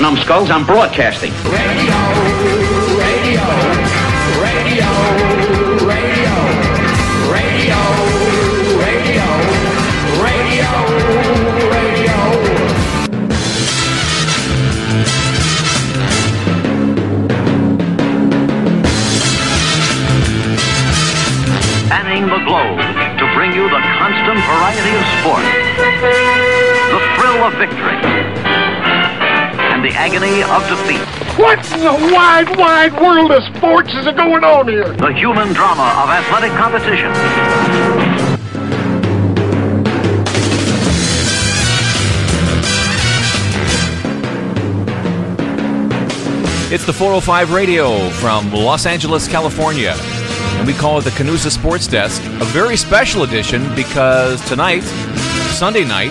Numbskulls. I'm broadcasting. Agony of defeat, What in the wide, wide world of sports is going on here? the human drama of athletic competition. It's the 405 Radio from Los Angeles, California. And we call it the Canusa Sports Desk, a very special edition because tonight, Sunday night,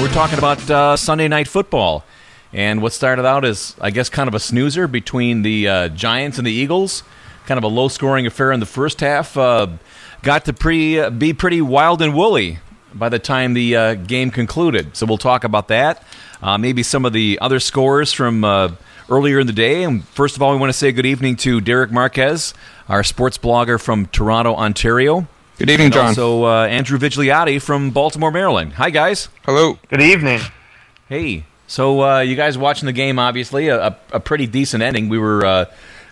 we're talking about uh, Sunday night football. And what started out as, I guess, kind of a snoozer between the uh, Giants and the Eagles, kind of a low scoring affair in the first half, uh, got to pre- be pretty wild and woolly by the time the uh, game concluded. So we'll talk about that. Uh, maybe some of the other scores from uh, earlier in the day. And first of all, we want to say good evening to Derek Marquez, our sports blogger from Toronto, Ontario. Good evening, And John. also uh, Andrew Vigliotti from Baltimore, Maryland. Hi, guys. Hello. Good evening. Hey. So uh, you guys watching the game? Obviously, a, a, pretty decent ending. We were uh,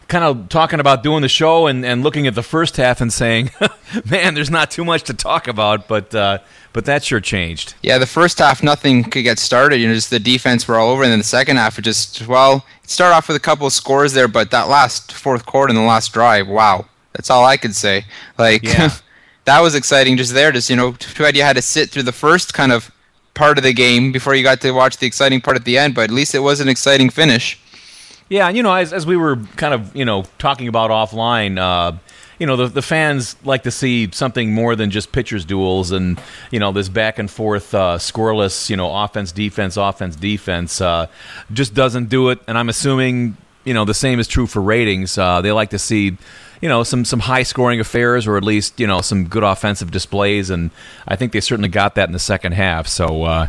kind of talking about doing the show and, and looking at the first half and saying, "Man, there's not too much to talk about." But uh, but that sure changed. Yeah, the first half, nothing could get started. You know, just the defense were all over, and then the second half, it just well, it started off with a couple of scores there, but that last fourth quarter and the last drive, wow, that's all I could say. Like Yeah. that was exciting, just there. Just you know, too bad you had to sit through the first kind of part of the game before you got to watch the exciting part at the end. But at least it was an exciting finish. Yeah, and you know, as, as we were kind of you know talking about offline, uh, you know, the the fans like to see something more than just pitchers duels and you know this back and forth uh, scoreless, you know, offense defense offense defense uh, just doesn't do it. And I'm assuming you know the same is true for ratings. Uh, they like to see. You know some some high scoring affairs, or at least you know some good offensive displays, and I think they certainly got that in the second half. So uh,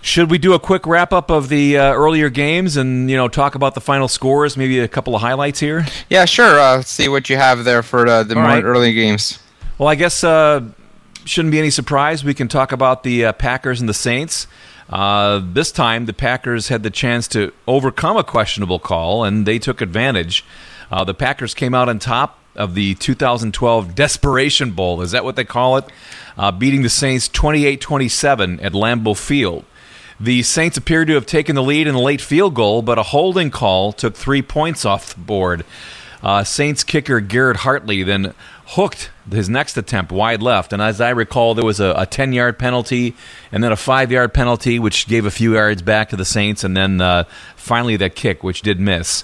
should we do a quick wrap up of the uh, earlier games and you know talk about the final scores? Maybe a couple of highlights here. Yeah, sure. Uh, see what you have there for uh, the All more right. early games. Well, I guess uh, shouldn't be any surprise. We can talk about the uh, Packers and the Saints. Uh, this time, the Packers had the chance to overcome a questionable call, and they took advantage. Uh, the Packers came out on top of the 2012 Desperation Bowl. Is that what they call it? Uh, beating the Saints 28 27 at Lambeau Field. The Saints appeared to have taken the lead in a late field goal, but a holding call took three points off the board. Uh, Saints kicker Garrett Hartley then hooked his next attempt wide left, and as I recall, there was a, a 10 yard penalty and then a five yard penalty, which gave a few yards back to the Saints, and then uh, finally that kick, which did miss.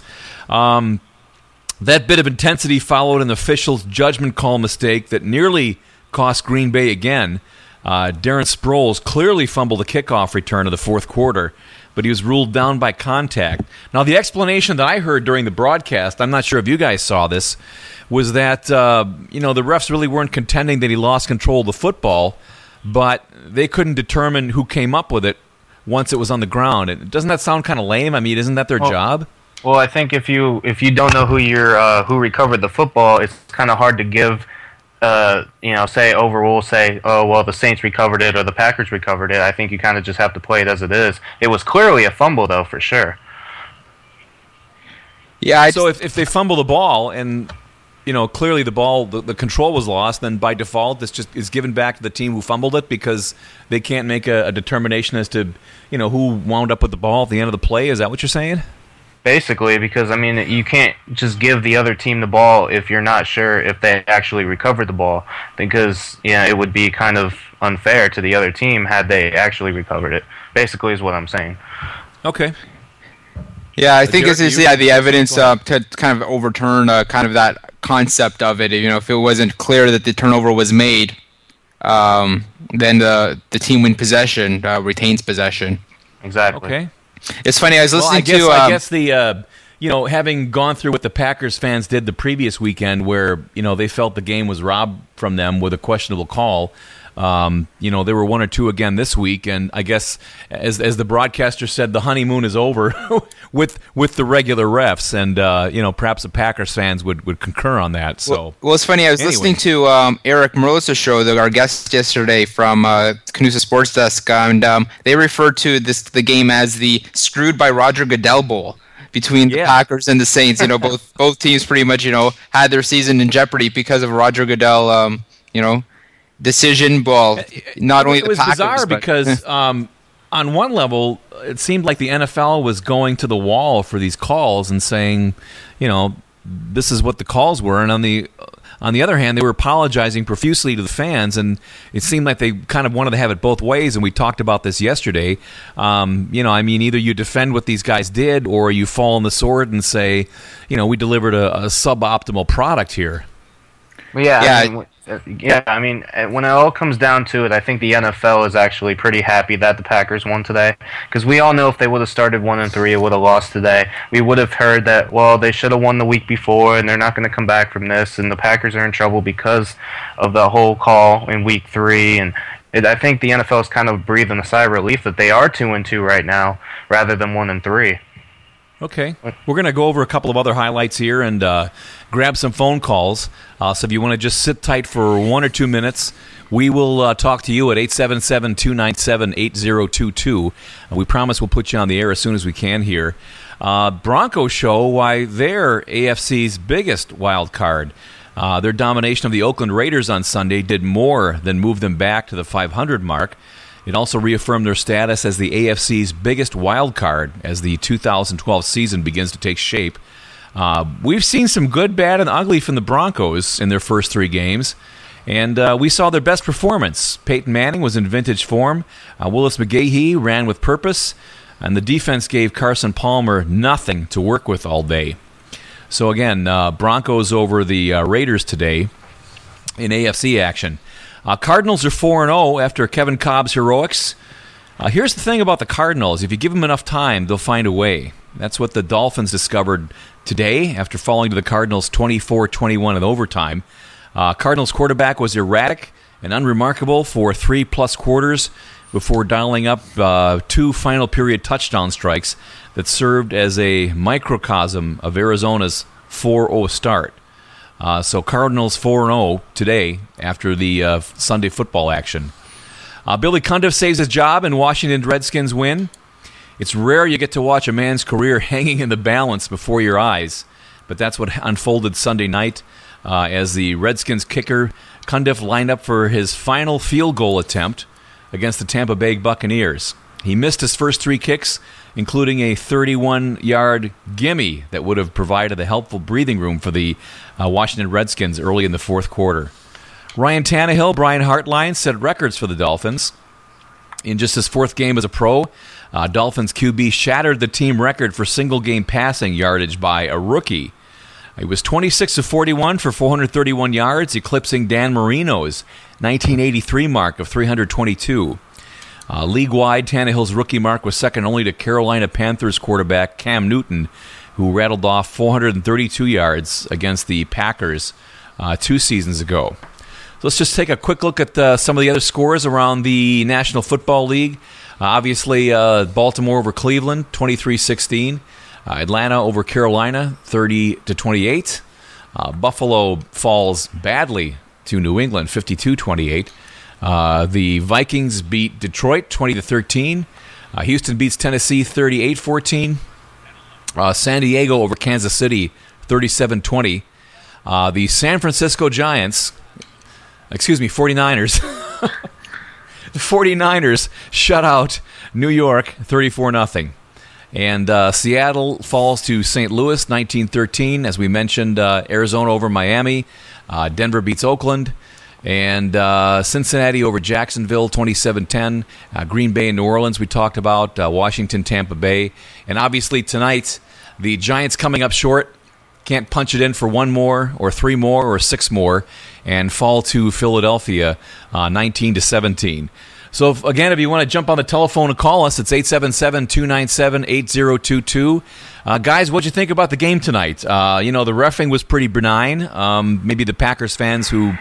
Um, that bit of intensity followed an official's judgment call mistake that nearly cost Green Bay again. Uh, Darren Sproles clearly fumbled the kickoff return of the fourth quarter, but he was ruled down by contact. Now, the explanation that I heard during the broadcast, I'm not sure if you guys saw this, was that uh, you know the refs really weren't contending that he lost control of the football, but they couldn't determine who came up with it once it was on the ground. And doesn't that sound kind of lame? I mean, isn't that their Well, job? Well, I think if you if you don't know who you're uh, who recovered the football, it's kind of hard to give. Uh, you know, say overrule, say, oh well, the Saints recovered it or the Packers recovered it. I think you kind of just have to play it as it is. It was clearly a fumble, though, for sure. Yeah, I so if, if they fumble the ball and you know clearly the ball the, the control was lost then by default this just is given back to the team who fumbled it because they can't make a, a determination as to you know who wound up with the ball at the end of the play is that what you're saying Basically, because I mean, you can't just give the other team the ball if you're not sure if they actually recovered the ball, because yeah, it would be kind of unfair to the other team had they actually recovered it. Basically, is what I'm saying. okay Yeah, I think Derek, this is yeah the evidence uh, to kind of overturn uh, kind of that concept of it. You know, if it wasn't clear that the turnover was made, um, then the the team in possession uh, retains possession. Exactly. okay It's funny. I was well listening i guess to. i um, guess the uh you know, having gone through what the Packers fans did the previous weekend, where you know they felt the game was robbed from them with a questionable call. Um, you know, there were one or two again this week, and I guess as as the broadcaster said, the honeymoon is over with with the regular refs, and uh, you know, perhaps the Packers fans would, would concur on that. So, Well, well, it's funny. I was Anyway. listening to um, Eric Merosa's show, the, our guest yesterday from uh, Canusa Sports Desk, and um, they referred to this the game as the "screwed by Roger Goodell Bowl" between the Yeah. Packers and the Saints. You know, both both teams pretty much you know had their season in jeopardy because of Roger Goodell. Um, you know, decision. Well, not only it the was Packers, bizarre but- because um, on one level it seemed like the NFL was going to the wall for these calls and saying, you know, this is what the calls were, and on the on the other hand, they were apologizing profusely to the fans, and it seemed like they kind of wanted to have it both ways. And we talked about this yesterday. Um, you know, I mean, either you defend what these guys did, or you fall on the sword and say, you know, we delivered a, a suboptimal product here. Well, yeah, Yeah, I mean, yeah. I mean, uh, when it all comes down to it, I think the NFL is actually pretty happy that the Packers won today, because we all know if they would have started one and three, it would have lost today. We would have heard that well, they should have won the week before, and they're not going to come back from this, and the Packers are in trouble because of the whole call in week three, and. It, I think the NFL is kind of breathing a sigh of relief that they are two and two right now, rather than one and three. Okay. We're going to go over a couple of other highlights here and uh, grab some phone calls. Uh, so if you want to just sit tight for one or two minutes, we will uh, talk to you at 877 297 8022. We promise we'll put you on the air as soon as we can here. Uh, Broncos show why they're AFC's biggest wild card. Uh, their domination of the Oakland Raiders on Sunday did more than move them back to the 500 mark. It also reaffirmed their status as the AFC's biggest wild card as the 2012 season begins to take shape. Uh, we've seen some good, bad, and ugly from the Broncos in their first three games, and uh, we saw their best performance. Peyton Manning was in vintage form. Uh, Willis McGahee ran with purpose, and the defense gave Carson Palmer nothing to work with all day. So again, uh, Broncos over the uh, Raiders today in AFC action. Uh, Cardinals are 4 0 after Kevin Kolb's heroics. Uh, here's the thing about the Cardinals if you give them enough time, they'll find a way. That's what the Dolphins discovered today after falling to the Cardinals 24 21 in overtime. Uh, Cardinals quarterback was erratic and unremarkable for three plus quarters before dialing up uh, two final period touchdown strikes that served as a microcosm of Arizona's 4 0 start. Uh, so Cardinals 4 0 today after the uh, Sunday football action. Uh, Billy Cundiff saves his job and Washington Redskins win. It's rare you get to watch a man's career hanging in the balance before your eyes, but that's what unfolded Sunday night uh, as the Redskins kicker Cundiff lined up for his final field goal attempt against the Tampa Bay Buccaneers. He missed his first three kicks, including a 31 yard gimme that would have provided a helpful breathing room for the uh, Washington Redskins early in the fourth quarter. Ryan Tannehill, Brian Hartline set records for the Dolphins. In just his fourth game as a pro, uh, Dolphins QB shattered the team record for single game passing yardage by a rookie. He was 26 of 41 for 431 yards, eclipsing Dan Marino's 1983 mark of 322. Uh, league wide, Tannehill's rookie mark was second only to Carolina Panthers quarterback Cam Newton, who rattled off 432 yards against the Packers uh, two seasons ago. So let's just take a quick look at uh, some of the other scores around the National Football League. Obviously, uh, Baltimore over Cleveland, 23 16. Uh, Atlanta over Carolina, 30 to 28. Uh, Buffalo falls badly to New England, 52 28. Uh, the Vikings beat Detroit 20 to 13. Uh, Houston beats Tennessee 38 14. Uh, San Diego over Kansas City 37 20. Uh, the San Francisco Giants, excuse me, 49ers. the 49ers shut out New York 34 0. And uh, Seattle falls to St. Louis 1913. As we mentioned, uh, Arizona over Miami. Uh, Denver beats Oakland. And uh, Cincinnati over Jacksonville 27 10. Uh, Green Bay and New Orleans, we talked about. Uh, Washington, Tampa Bay. And obviously, tonight, the Giants coming up short. Can't punch it in for one more, or three more, or six more, and fall to Philadelphia uh, 19 to 17. So, if, again, if you want to jump on the telephone and call us, it's 877 297 8022. Uh, guys, what'd you think about the game tonight? Uh, you know, the refing was pretty benign. Um, maybe the Packers fans who,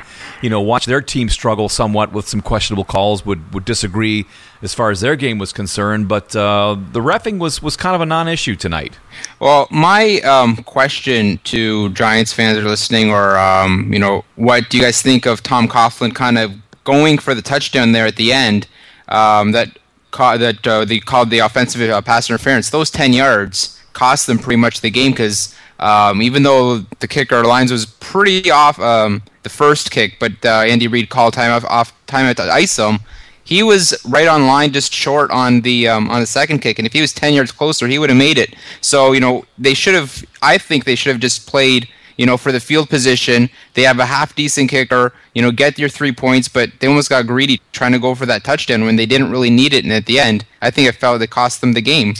you know, watch their team struggle somewhat with some questionable calls would, would disagree as far as their game was concerned. But uh, the refing was, was kind of a non issue tonight. Well, my um, question to Giants fans that are listening, or um, you know, what do you guys think of Tom Coughlin kind of going for the touchdown there at the end? Um, that ca- that uh, they called the offensive uh, pass interference. Those ten yards cost them pretty much the game because um, even though the kicker lines was pretty off um, the first kick, but uh, Andy Reid called time off, off time at ice them. He was right on line, just short on the um, on the second kick, and if he was ten yards closer, he would have made it. So you know they should have. I think they should have just played. You know, for the field position, they have a half decent kicker. You know, get your three points, but they almost got greedy trying to go for that touchdown when they didn't really need it. And at the end, I think it felt it cost them the game.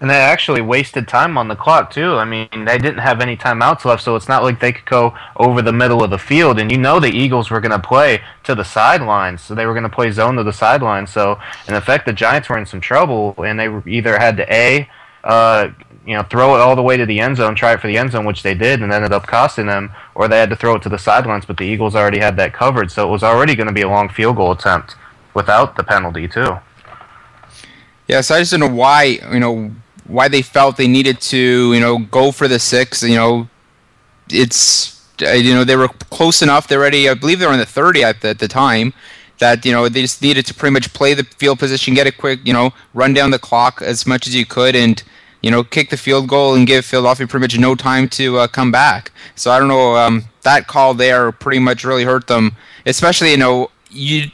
And they actually wasted time on the clock too. I mean, they didn't have any timeouts left, so it's not like they could go over the middle of the field. And you know the Eagles were going to play to the sidelines, so they were going to play zone to the sidelines. So in effect, the Giants were in some trouble, and they either had to a, uh, you know, throw it all the way to the end zone, try it for the end zone, which they did, and ended up costing them, or they had to throw it to the sidelines. But the Eagles already had that covered, so it was already going to be a long field goal attempt without the penalty too. Yeah, so I just don't know why, you know, why they felt they needed to, you know, go for the six. You know, it's, you know, they were close enough. They're already, I believe they were in the 30 at the, at the time, that, you know, they just needed to pretty much play the field position, get a quick, you know, run down the clock as much as you could and, you know, kick the field goal and give Philadelphia pretty much no time to uh, come back. So I don't know, um, that call there pretty much really hurt them, especially, you know, you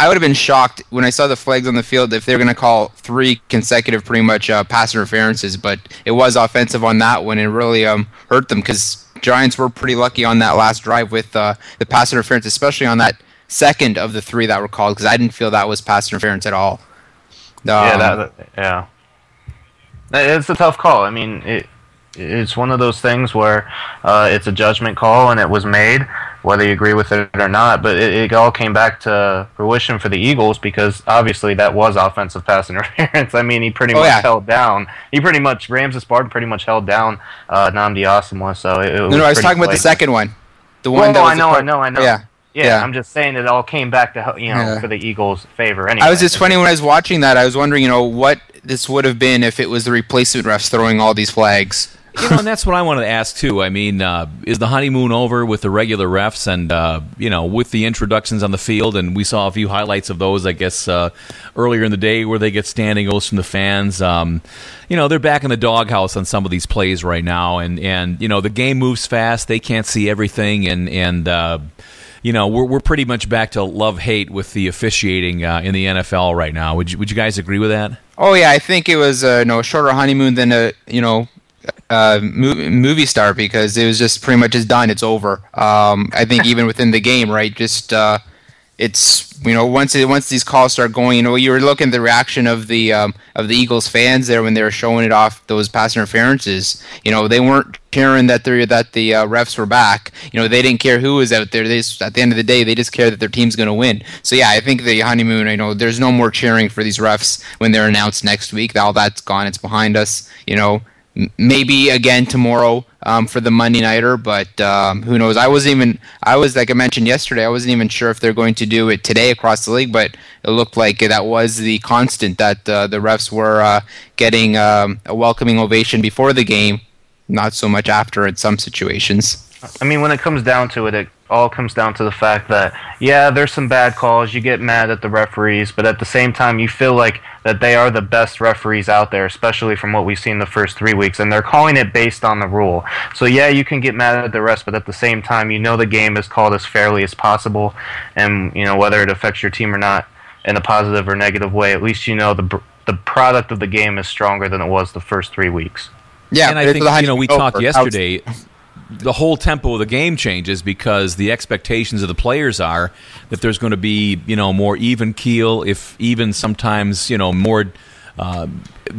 I would have been shocked when I saw the flags on the field if they're going to call three consecutive, pretty much uh, pass interferences. But it was offensive on that one, and really um, hurt them because Giants were pretty lucky on that last drive with uh, the pass interference, especially on that second of the three that were called because I didn't feel that was pass interference at all. yeah, Um, that, that- yeah. It's a tough call. I mean, it it's one of those things where uh, it's a judgment call and it was made, whether you agree with it or not. But it, it all came back to fruition for the Eagles because obviously that was offensive pass interference. I mean, he pretty Oh, much yeah. held down. He pretty much Ramses Barden pretty much held down uh, Nnamdi Asomugha. So it, it was no, no, I was talking about the second one. The one Well, that was I know, part- I know, I know. Yeah. Yeah, Yeah. I'm just saying it all came back to you know Yeah. for the Eagles' favor. Anyway, I was just funny when I was watching that. I was wondering, you know, what this would have been if it was the replacement refs throwing all these flags. You know, and that's what I wanted to ask too. I mean, uh, is the honeymoon over with the regular refs and uh, you know with the introductions on the field? And we saw a few highlights of those, I guess, uh, earlier in the day where they get standing oaths from the fans. Um, you know, they're back in the doghouse on some of these plays right now, and and you know the game moves fast. They can't see everything, and and. You know, we're, we're pretty much back to love hate with the officiating uh, in the NFL right now. Would you, would you guys agree with that? Oh yeah, I think it was uh, no a shorter honeymoon than a you know uh, movie, star because it was just pretty much just done. It's over. Um, I think even within the game, right? Just uh, it's you know once it, once these calls start going, you know you were looking at the reaction of the um, of the Eagles fans there when they were showing it off those pass interferences. You know they weren't caring that they that the uh, refs were back. You know they didn't care who was out there. They just, at the end of the day they just care that their team's going to win. So yeah, I think the honeymoon. You know there's no more cheering for these refs when they're announced next week. All that's gone. It's behind us. You know maybe again tomorrow um, for the Monday nighter, but um, who knows? I wasn't even I was like I mentioned yesterday. I wasn't even sure if they're going to do it today across the league, but it looked like that was the constant that uh, the refs were uh, getting um, a welcoming ovation before the game, not so much after in some situations. I mean, when it comes down to it, it all comes down to the fact that yeah, there's some bad calls. You get mad at the referees, but at the same time, you feel like that they are the best referees out there, especially from what we've seen the first three weeks, and they're calling it based on the rule. So yeah, you can get mad at the rest, but at the same time, you know the game is called as fairly as possible, and you know whether it affects your team or not in a positive or negative way. At least you know the the product of the game is stronger than it was the first three weeks. Yeah, and I think you know we talked over. yesterday. The whole tempo of the game changes because the expectations of the players are that there's going to be you know more even keel, if even sometimes you know more uh,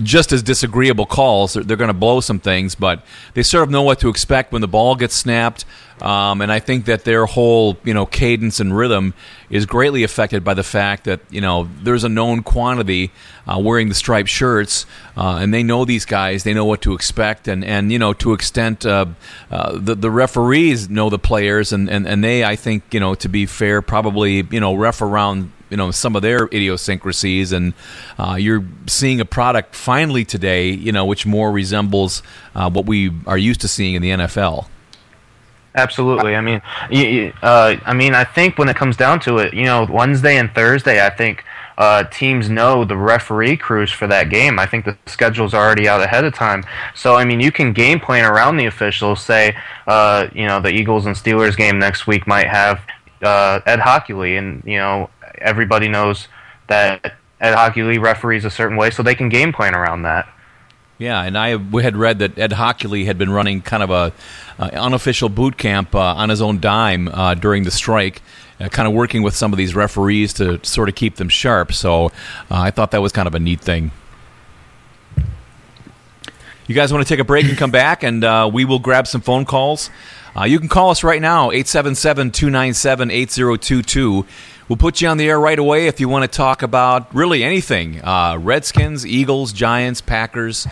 just as disagreeable calls. They're, they're going to blow some things, but they sort of know what to expect when the ball gets snapped. Um, and I think that their whole you know cadence and rhythm is greatly affected by the fact that you know there's a known quantity uh, wearing the striped shirts, uh, and they know these guys. They know what to expect, and and you know to extent uh, uh, the the referees know the players, and, and and they I think you know to be fair probably you know ref around you know some of their idiosyncrasies, and uh, you're seeing a product finally today, you know, which more resembles uh, what we are used to seeing in the NFL. Absolutely. I mean, uh, I mean, I think when it comes down to it, you know, Wednesday and Thursday, I think uh, teams know the referee crews for that game. I think the schedule's already out ahead of time. So, I mean, you can game plan around the officials. Say, uh, you know, the Eagles and Steelers game next week might have uh, Ed Hochuli, and you know, everybody knows that Ed Hochuli referees a certain way, so they can game plan around that. Yeah, and I we had read that Ed Hochuli had been running kind of a uh, unofficial boot camp uh, on his own dime uh, during the strike, uh, kind of working with some of these referees to sort of keep them sharp. So uh, I thought that was kind of a neat thing. You guys want to take a break and come back, and uh, we will grab some phone calls. You can call us right now, 877 297 8022. We'll put you on the air right away if you want to talk about really anything uh, Redskins, Eagles, Giants, Packers,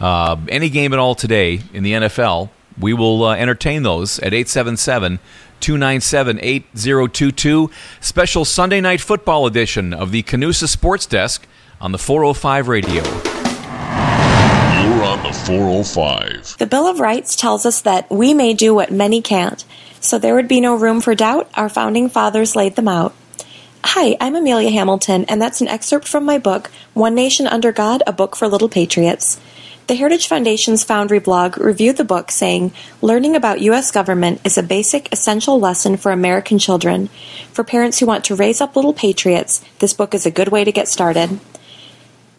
uh, any game at all today in the NFL. We will uh, entertain those at 877 297 8022. Special Sunday Night Football edition of the Canusa Sports Desk on the 405 radio. You're on the 405. The Bill of Rights tells us that we may do what many can't. So there would be no room for doubt. Our founding fathers laid them out. Hi, I'm Amelia Hamilton, and that's an excerpt from my book, One Nation Under God A Book for Little Patriots. The Heritage Foundation's Foundry blog reviewed the book, saying, Learning about U.S. government is a basic, essential lesson for American children. For parents who want to raise up little patriots, this book is a good way to get started.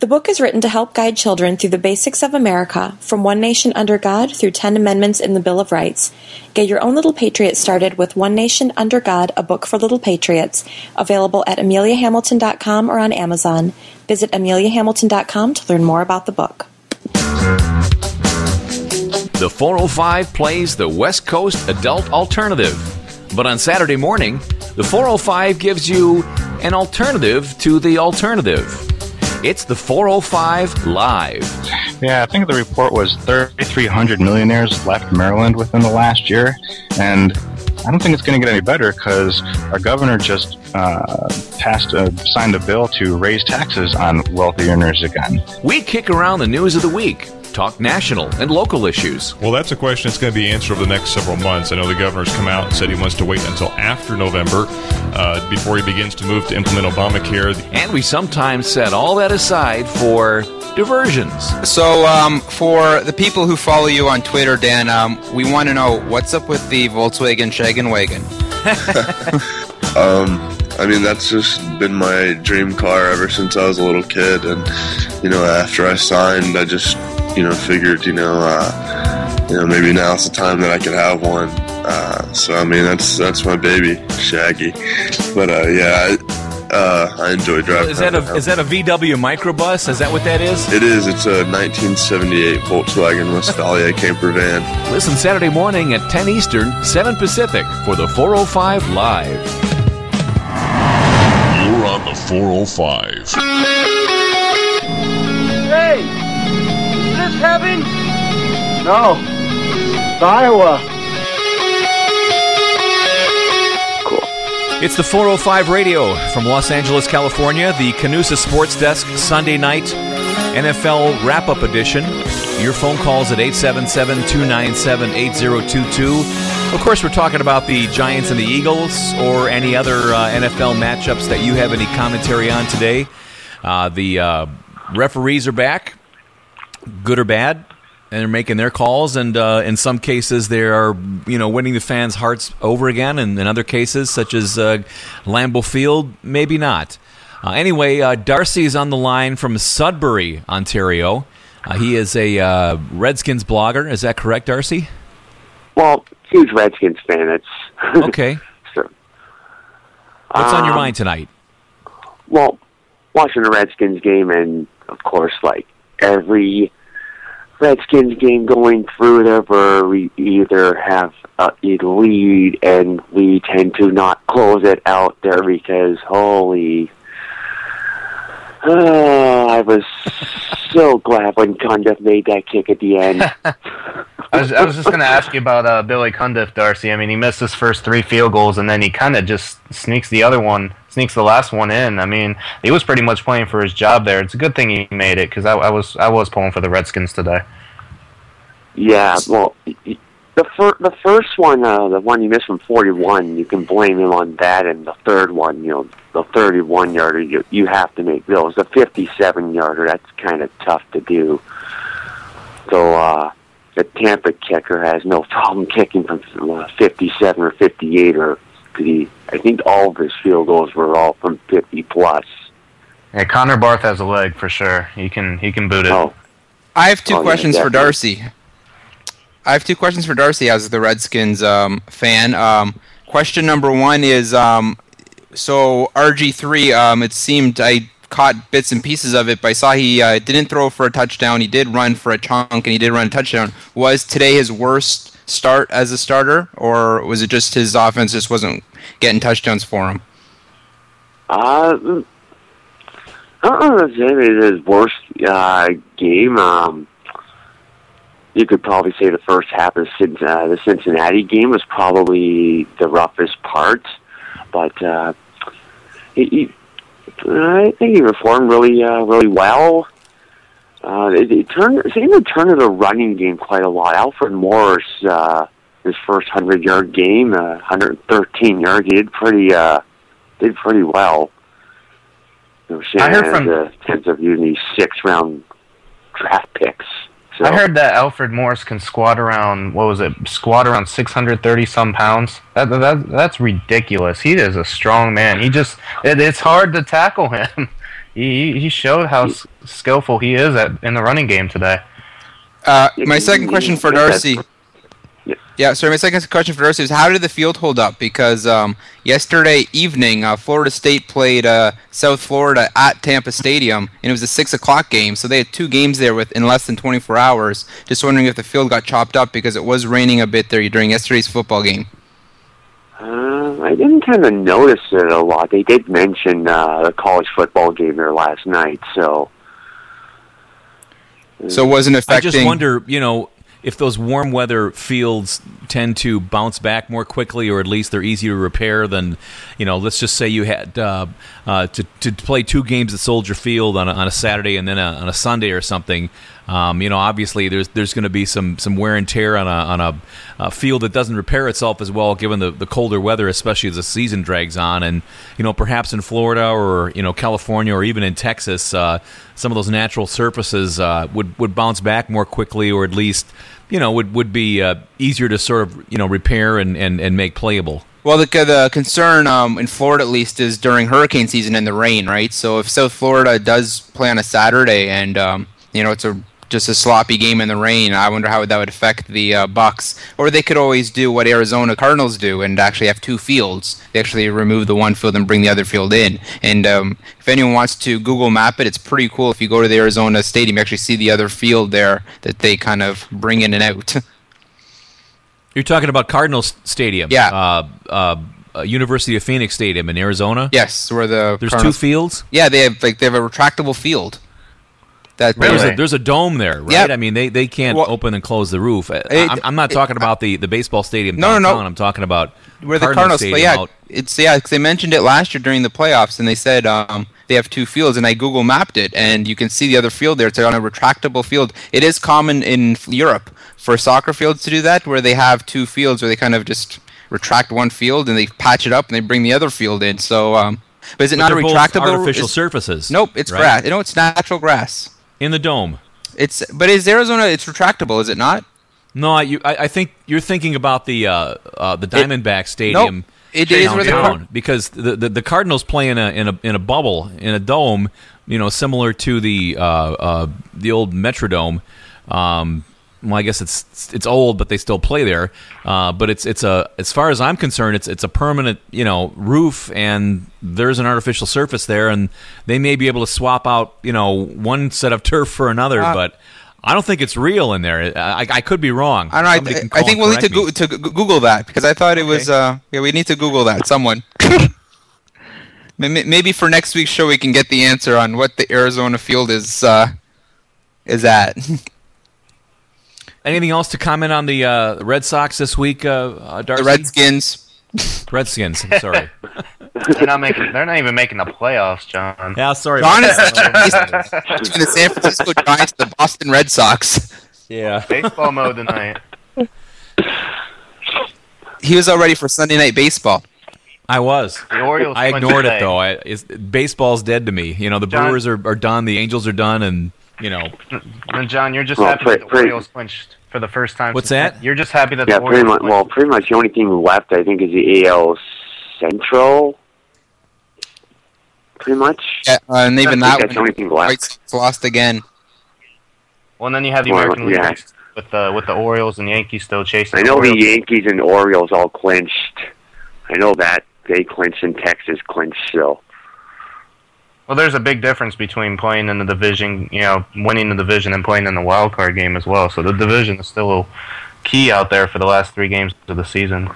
The book is written to help guide children through the basics of America, from One Nation Under God through 10 amendments in the Bill of Rights. Get your own little patriot started with One Nation Under God, a book for little patriots, available at ameliahamilton.com or on Amazon. Visit ameliahamilton.com to learn more about the book. The 405 plays the West Coast Adult Alternative. But on Saturday morning, the 405 gives you an alternative to the alternative. It's the 405 Live. Yeah, I think the report was 3,300 millionaires left Maryland within the last year, and I don't think it's going to get any better because our governor just uh, passed a signed a bill to raise taxes on wealthy earners again. We kick around the news of the week, talk national and local issues. Well, that's a question that's going to be answered over the next several months. I know the governor's come out and said he wants to wait until after November uh, before he begins to move to implement Obamacare. And we sometimes set all that aside for diversions. So, um, for the people who follow you on Twitter, Dan, um, we want to know what's up with the Volkswagen Shagen Wagon. Um, I mean, that's just been my dream car ever since I was a little kid. And, you know, after I signed, I just, you know, figured, you know, uh, you know, maybe now's the time that I could have one. Uh, so, I mean, that's that's my baby, Shaggy. But, uh, yeah, I, uh, I enjoy driving. Is that around a is that a VW microbus? Is that what that is? It is. It's a 1978 Volkswagen Westfalia camper van. Listen Saturday morning at 10 Eastern, 7 Pacific for the 405 Live. You're on the 405. Is this? No. It's Iowa. It's the 405 Radio from Los Angeles, California, the Canusa Sports Desk Sunday night NFL wrap up edition. Your phone calls at 877 297 8022. Of course, we're talking about the Giants and the Eagles or any other uh, NFL matchups that you have any commentary on today. Uh, the uh, referees are back, good or bad, and they're making their calls. And uh, in some cases, they are you know winning the fans' hearts over again. And in other cases, such as uh, Lambeau Field, maybe not. Uh, anyway, uh, Darcy is on the line from Sudbury, Ontario. Uh, he is a uh, Redskins blogger. Is that correct, Darcy? Well, huge Redskins fan. It's Okay. so, What's on your um, mind tonight? Well, watching the Redskins game and of course, like every Redskins game going through there, where we either have a lead and we tend to not close it out there because holy. Oh, I was so glad when Cundiff made that kick at the end. I was, I was just going to ask you about uh, Billy Cundiff, Darcy. I mean, he missed his first three field goals, and then he kind of just sneaks the other one, sneaks the last one in. I mean, he was pretty much playing for his job there. It's a good thing he made it because I, I was I was pulling for the Redskins today. Yeah, well, the fir- the first one, uh, the one you missed from 41, you can blame him on that, and the third one, you know, the 31 yarder, you you have to make those. The 57 yarder, that's kind of tough to do. So uh, the Tampa kicker has no problem kicking from uh, 57 or 58, or 'cause he, I think all of his field goals were all from 50 plus. Yeah, Connor Barth has a leg for sure. He can he can boot it. Oh, I have two Oh, yeah, questions for. Darcy. I have two questions for Darcy as the Redskins um, fan. Um, question number one is um, so RG3. Um, it seemed I caught bits and pieces of it, but I saw he uh, didn't throw for a touchdown. He did run for a chunk, and he did run a touchdown. Was today his worst start as a starter, or was it just his offense just wasn't getting touchdowns for him? Uh, I don't know if it's his worst uh, game. Um, you could probably say the first half of uh, the Cincinnati game was probably the roughest part, but uh, he, he, I think he performed really, uh, really well. Uh, it, it turned it seemed to turn to the running game quite a lot. Alfred Morris, uh, his first hundred yard game, uh, 113 yards, he did pretty, uh, did pretty well. You know, I heard from- has a sense of using these six round draft picks. So, I heard that Alfred Morris can squat around what was it? Squat around 630 some pounds. That, that that's ridiculous. He is a strong man. He just it, it's hard to tackle him. He he showed how s- skillful he is at in the running game today. Uh, my second question for Darcy. Yeah. Yeah, sorry. My second question for Darcy is how did the field hold up? Because um, yesterday evening, uh, Florida State played uh, South Florida at Tampa Stadium, and it was a six o'clock game. So they had two games there within less than 24 hours. Just wondering if the field got chopped up because it was raining a bit there during yesterday's football game. Uh, I didn't kind of notice it a lot. They did mention uh, the college football game there last night, so So it wasn't affecting. I just wonder, you know, if those warm weather fields tend to bounce back more quickly, or at least they're easier to repair than, you know, let's just say you had uh, uh, to to play two games at Soldier Field on a, on a Saturday and then a, on a Sunday or something. Um, you know, obviously there's there's going to be some some wear and tear on a on a, a field that doesn't repair itself as well, given the, the colder weather, especially as the season drags on. And you know, perhaps in Florida or you know California or even in Texas, uh, some of those natural surfaces uh, would would bounce back more quickly, or at least you know would would be uh, easier to sort of you know repair and, and, and make playable. Well, the, the concern um, in Florida, at least, is during hurricane season and the rain, right? So if South Florida does play on a Saturday and um, you know it's a just a sloppy game in the rain, I wonder how that would affect the uh, Bucks. Or they could always do what Arizona Cardinals do and actually have two fields. They actually remove the one field and bring the other field in. And um, if anyone wants to Google Map it, it's pretty cool. If you go to the Arizona Stadium, you actually see the other field there that they kind of bring in and out. You're talking about Cardinals Stadium, Yeah. uh, uh, uh, University of Phoenix Stadium in Arizona. yes, where the There's Cardinals- two fields. Yeah, they have like they have a retractable field. That There's, a, there's a dome there, right? Yep. I mean, they, they can't Well- open and close the roof. I- It- I'm, I'm not talking about the, the baseball stadium No, no, no. downtown. I'm talking about where the Cardinals play. Stadium Yeah, out- it's yeah. 'cause they mentioned it last year during the playoffs, and they said um, they have two fields, and I Google mapped it, and you can see the other field there. It's on a retractable field. It is common in Europe for soccer fields to do that, where they have two fields, where they kind of just retract one field and they patch it up and they bring the other field in. So, um, but is it But not a retractable? artificial is- surfaces. Nope, it's right? grass. You know, it's natural grass. In the dome. It's but is Arizona? It's retractable, is it not? No, I, you, I, I think you're thinking about the uh, uh, the Diamondback Stadium. Nope. It is where the Car- because the, the the Cardinals play in a in a in a bubble in a dome, you know, similar to the uh, uh, the old Metrodome. Um, well, I guess it's it's old, but they still play there. Uh, but it's it's a as far as I'm concerned, it's it's a permanent you know roof, and there's an artificial surface there, and they may be able to swap out you know one set of turf for another, Uh, but. I don't think it's real in there. I, I could be wrong. I don't know. I, I think we'll need to, go, to Google that because I thought it was. Uh, yeah, we need to Google that. Someone. May- may- Maybe for next week's show we can get the answer on what the Arizona field is uh, is at. Anything else to comment on the uh, Red Sox this week, uh, uh, Darcy? the Redskins. Redskins. I'm sorry. They're not making. They're not even making the playoffs, John. Yeah, sorry. John is between the San Francisco Giants and the Boston Red Sox. Yeah. Baseball mode tonight. He was all ready for Sunday night baseball. I was. The Orioles. I ignored it today. though. I, baseball's dead to me. You know, the John- Brewers are, are done. The Angels are done, and you know, And John, you're just Well, happy pre- that the pre- Orioles clinched for the first time. What's that? You're just happy that Yeah, the pretty Orioles much. Well, pretty much the only team left, I think, is the AL Central. Pretty much. Yeah, uh, and even I that think that's the only one, team White left. Sox lost again. Well, and then you have the Well, American League yeah. East with the with the Orioles and Yankees still chasing. I know the Orioles. Yankees and Orioles all clinched. I know that they clinched and Texas clinched still. Well, there's a big difference between playing in the division, you know, winning the division and playing in the wild card game as well. So the division is still key out there for the last three games of the season.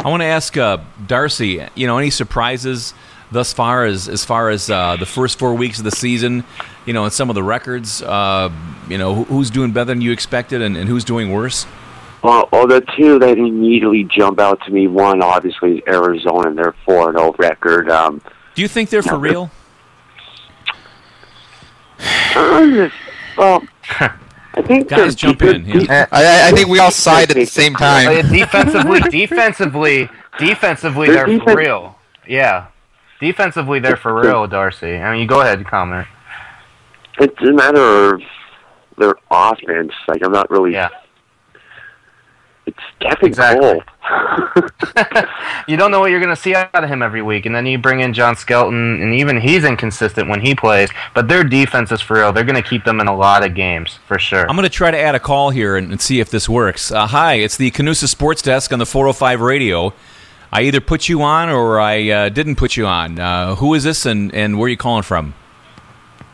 I want to ask uh, Darcy. You know, any surprises thus far as as far as uh, the first four weeks of the season? You know, and some of the records. Uh, you know, who's doing better than you expected, and, and who's doing worse? Well, well, the two that immediately jump out to me, one obviously is Arizona and their 4 0 record. Um, Do you think they're for real? well, I think Guys, they're jump in. Yeah. I, I think we all sighed at the same Uh, time. defensively, defensively, defensively, Their they're for defense- real. Yeah, defensively, they're for real, Darcy. I mean, you go ahead and comment. It's a matter of their offense. Like, I'm not really. Yeah. It's Kevin Exactly. Cole. You don't know what you're going to see out of him every week, and then you bring in John Skelton, and even he's inconsistent when he plays. But their defense is for real. They're going to keep them in a lot of games for sure. I'm going to try to add a call here and, and see if this works. Uh, hi, it's the Canusa Sports Desk on the 405 radio. I either put you on or I uh, didn't put you on. Uh, who is this, and, and where are you calling from?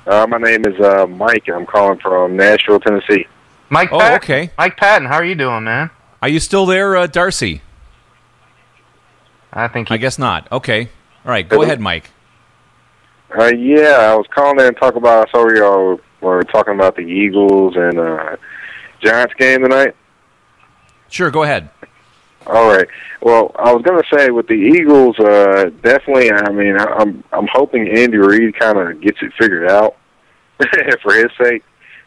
Uh, my name is uh, Mike, and I'm calling from Nashville, Tennessee. Mike Oh, Patton. okay. Mike Patton, how are you doing, man? Are you still there, uh, Darcy? I think he I guess not. Okay. All right, go ahead, Mike. Uh, yeah, I was calling in and talking about. I saw y'all were talking about the Eagles and uh, Giants game tonight. Sure, go ahead. All right. Well, I was gonna say with the Eagles, uh, definitely. I mean, I- I'm I'm hoping Andy Reid kind of gets it figured out for his sake.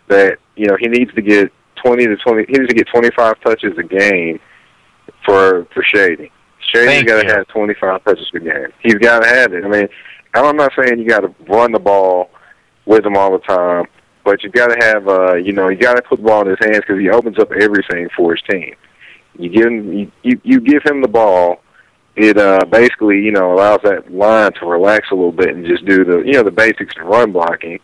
That you know he needs to get twenty to twenty. He needs to get twenty five touches a game for for Shady. Shady's got to have twenty five touches a game. He's got to have it. I mean, I'm not saying you got to run the ball with him all the time, but you got to have uh, you know you got to put the ball in his hands because he opens up everything for his team. You give him, you, you, you give him the ball. It uh, basically, you know, allows that line to relax a little bit and just do the, you know, the basics of run blocking.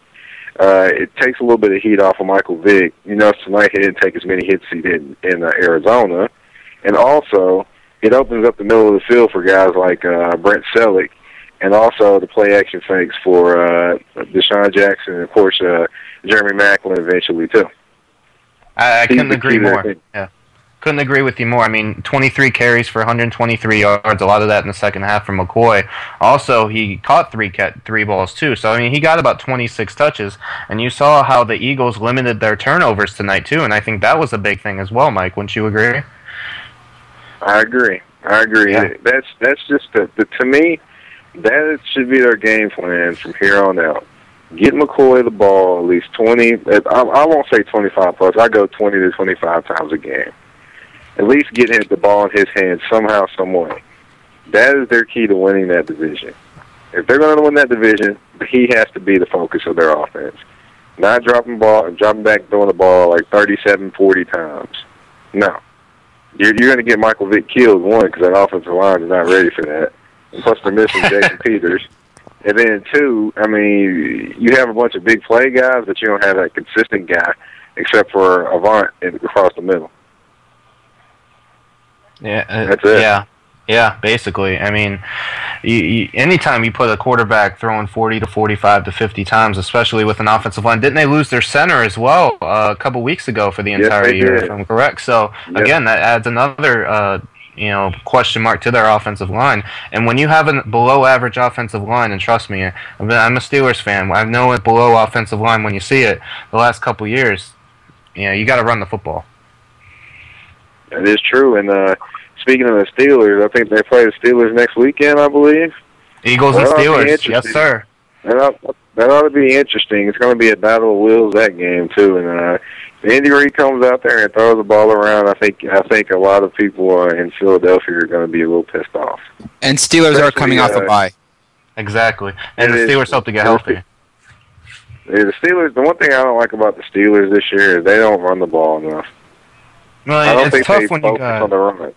Uh, it takes a little bit of heat off of Michael Vick. You know, tonight he didn't take as many hits as he did in uh, Arizona, and also it opens up the middle of the field for guys like uh, Brent Celek, and also the play action fakes for uh, DeSean Jackson, and of course uh, Jeremy Maclin eventually too. I, I couldn't agree key there, I more. Yeah. Couldn't agree with you more. I mean, 23 carries for 123 yards, a lot of that in the second half from McCoy. Also, he caught three cat, three balls too. So I mean, he got about 26 touches, and you saw how the Eagles limited their turnovers tonight too. And I think that was a big thing as well, Mike. Wouldn't you agree? I agree. I agree. Yeah. That's that's just the, the to me that should be their game plan from here on out. Get McCoy the ball at least twenty. I, I won't say twenty five plus. I go twenty to twenty five times a game. At least get him the ball in his hands somehow, some way. That is their key to winning that division. If they're going to win that division, he has to be the focus of their offense. Not dropping ball, dropping back, throwing the ball like 37, 40 times. No, you're, you're going to get Michael Vick killed one because that offensive line is not ready for that. And plus, they're missing Jason Peters. And then two, I mean, you have a bunch of big play guys, but you don't have that consistent guy except for Avant across the middle. Yeah, uh, That's it. Yeah, yeah. Basically, I mean, you, you, anytime you put a quarterback throwing forty to forty-five to fifty times, especially with an offensive line, didn't they lose their center as well uh, a couple weeks ago for the entire they year? did. If I'm correct. So again, that adds another. Uh, you know, question mark to their offensive line. And when you have a below average offensive line, and trust me, I'm a I'm a Steelers fan. I know a below offensive line when you see it the last couple years. You know, you got to run the football. That is true. And uh, speaking of the Steelers, I think they play the Steelers next weekend, I believe. Eagles and That ought to be Steelers. Yes, sir. That ought, that ought to be interesting. It's going to be a battle of wills that game too. And uh, if Andy Reid comes out there and throws the ball around, I think I think a lot of people uh, in Philadelphia are going to be a little pissed off. And Steelers are coming off a uh, bye. Exactly. And It the is- Steelers hope to get healthy. The Steelers. The one thing I don't like about the Steelers this year is they don't run the ball enough. Well, it's tough when you got on run.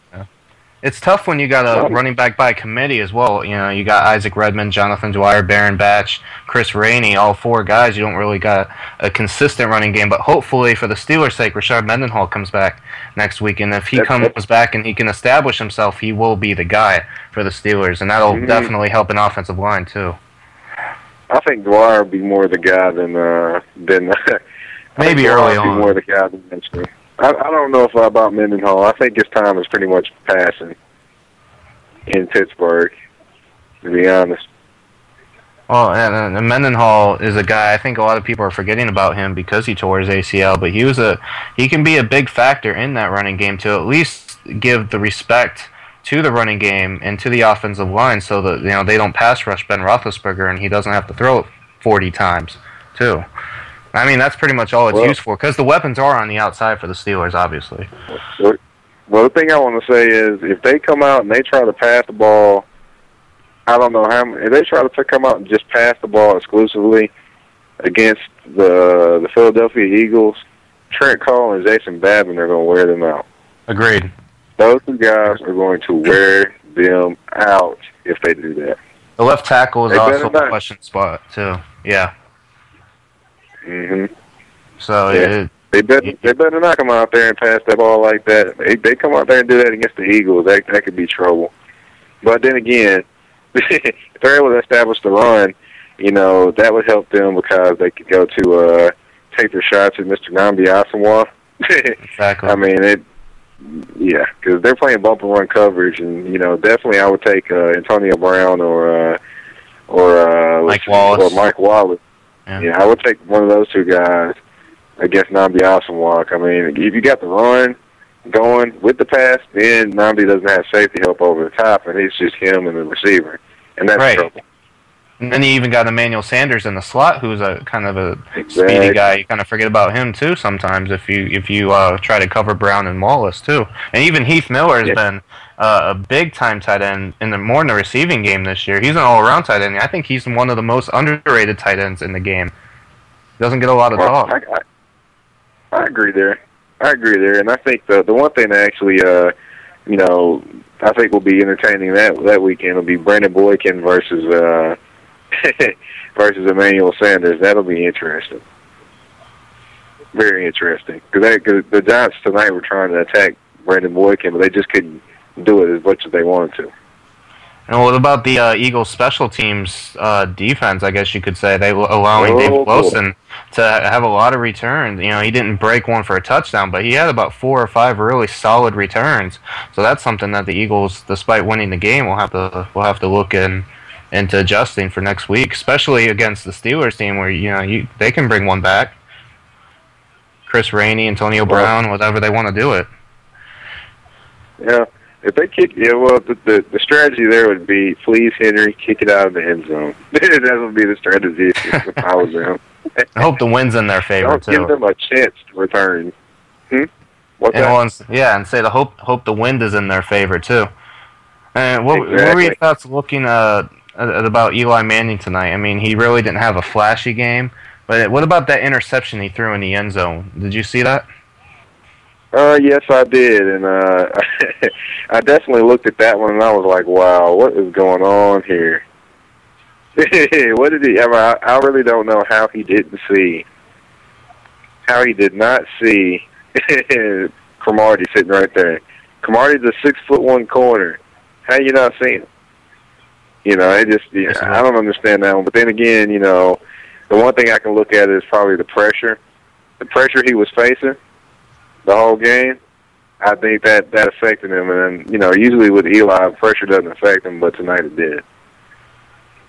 it's tough when you got a running back by committee as well. You know, you got Isaac Redman, Jonathan Dwyer, Baron Batch, Chris Rainey, all four guys. You don't really got a consistent running game, but hopefully for the Steelers' sake, Rashard Mendenhall comes back next week, and if he That's- comes back and he can establish himself, he will be the guy for the Steelers, and that'll Mhm. definitely help an offensive line too. I think Dwyer would be more the guy than uh, than. Maybe early would be on. more the guy than Mendenhall. I, I don't know if about Mendenhall. I think his time is pretty much passing in Pittsburgh. To be honest. Well, and, uh, and Mendenhall is a guy I think a lot of people are forgetting about him because he tore his ACL. But he was a he can be a big factor in that running game to at least give the respect to the running game and to the offensive line, so that you know they don't pass rush Ben Roethlisberger and he doesn't have to throw it forty times too. I mean that's pretty much all it's Well- used for because the weapons are on the outside for the Steelers, obviously. Well, the thing I want to say is, if they come out and they try to pass the ball, I don't know how. many- If they try to come out and just pass the ball exclusively against the the Philadelphia Eagles, Trent Cole and Jason Babin are going to wear them out. Agreed. Those two guys are going to wear them out if they do that. The left tackle is They also a question spot too. Yeah. Hmm So Yeah. it, They better they better not come out there and pass that ball like that. They they come out there and do that against the Eagles, that that could be trouble. But then again, if they're able to establish the run, you know that would help them because they could go to uh take their shots at Mr. Nnamdi Asomugha. exactly. I mean it. Yeah, because they're playing bump and run coverage, and you know definitely I would take uh, Antonio Brown or uh, or uh, Mike Wallace. or Mike Wallace. Yeah. Yeah, I would take one of those two guys I against Nnamdi Asomugha. I mean, if you got the run going with the pass, then Nnamdi doesn't have safety help over the top, and it's just him and the receiver, and that's Right. trouble. And then you even got Emmanuel Sanders in the slot, who's a kind of a Exactly. speedy guy. You kind of forget about him too sometimes if you if you uh, try to cover Brown and Wallace too. And even Heath Miller has Yeah. been uh, a big time tight end in the more in the receiving game this year. He's an all around tight end. I think he's one of the most underrated tight ends in the game. Doesn't get a lot of Well, talk. I, I, I agree there. I agree there, and I think the the one thing that actually, uh, you know, I think will be entertaining that that weekend will be Brandon Boykin versus uh, versus Emmanuel Sanders. That'll be interesting. Very interesting because cause the Giants tonight were trying to attack Brandon Boykin, but they just couldn't do it as much as they wanted to. And what about the uh, Eagles special teams uh, defense? I guess you could say they were allowing David Oh, boy. Wilson to have a lot of returns. You know, he didn't break one for a touchdown, but he had about four or five really solid returns. So that's something that the Eagles, despite winning the game, will have to will have to look in into adjusting for next week, especially against the Steelers team, where you know you they can bring one back. Chris Rainey, Antonio Brown, whatever they want to do it. Yeah, if they kick, yeah, well, the, the the strategy there would be please Henery kick it out of the end zone. that would be the strategy if, I was them. I hope the wind's in their favor Don't too. give them a chance to return. Hmm? What's And once, yeah, and say the hope hope the wind is in their favor too. And what, what were your thoughts looking uh, about Eli Manning tonight? I mean, he really didn't have a flashy game, but what about that interception he threw in the end zone? Did you see that? Uh, yes, I did, and uh, I definitely looked at that one, and I was like, "Wow, what is going on here?" what did he? I, mean, I, I really don't know how he didn't see how he did not see Cromartie sitting right there. Cromartie's a six foot one corner. How you not seeing him? You know, I just yeah, I don't understand that one. But then again, you know, the one thing I can look at is probably the pressure. The pressure he was facing the whole game. I think that that affected him, and you know, usually with Eli, pressure doesn't affect him, but tonight it did.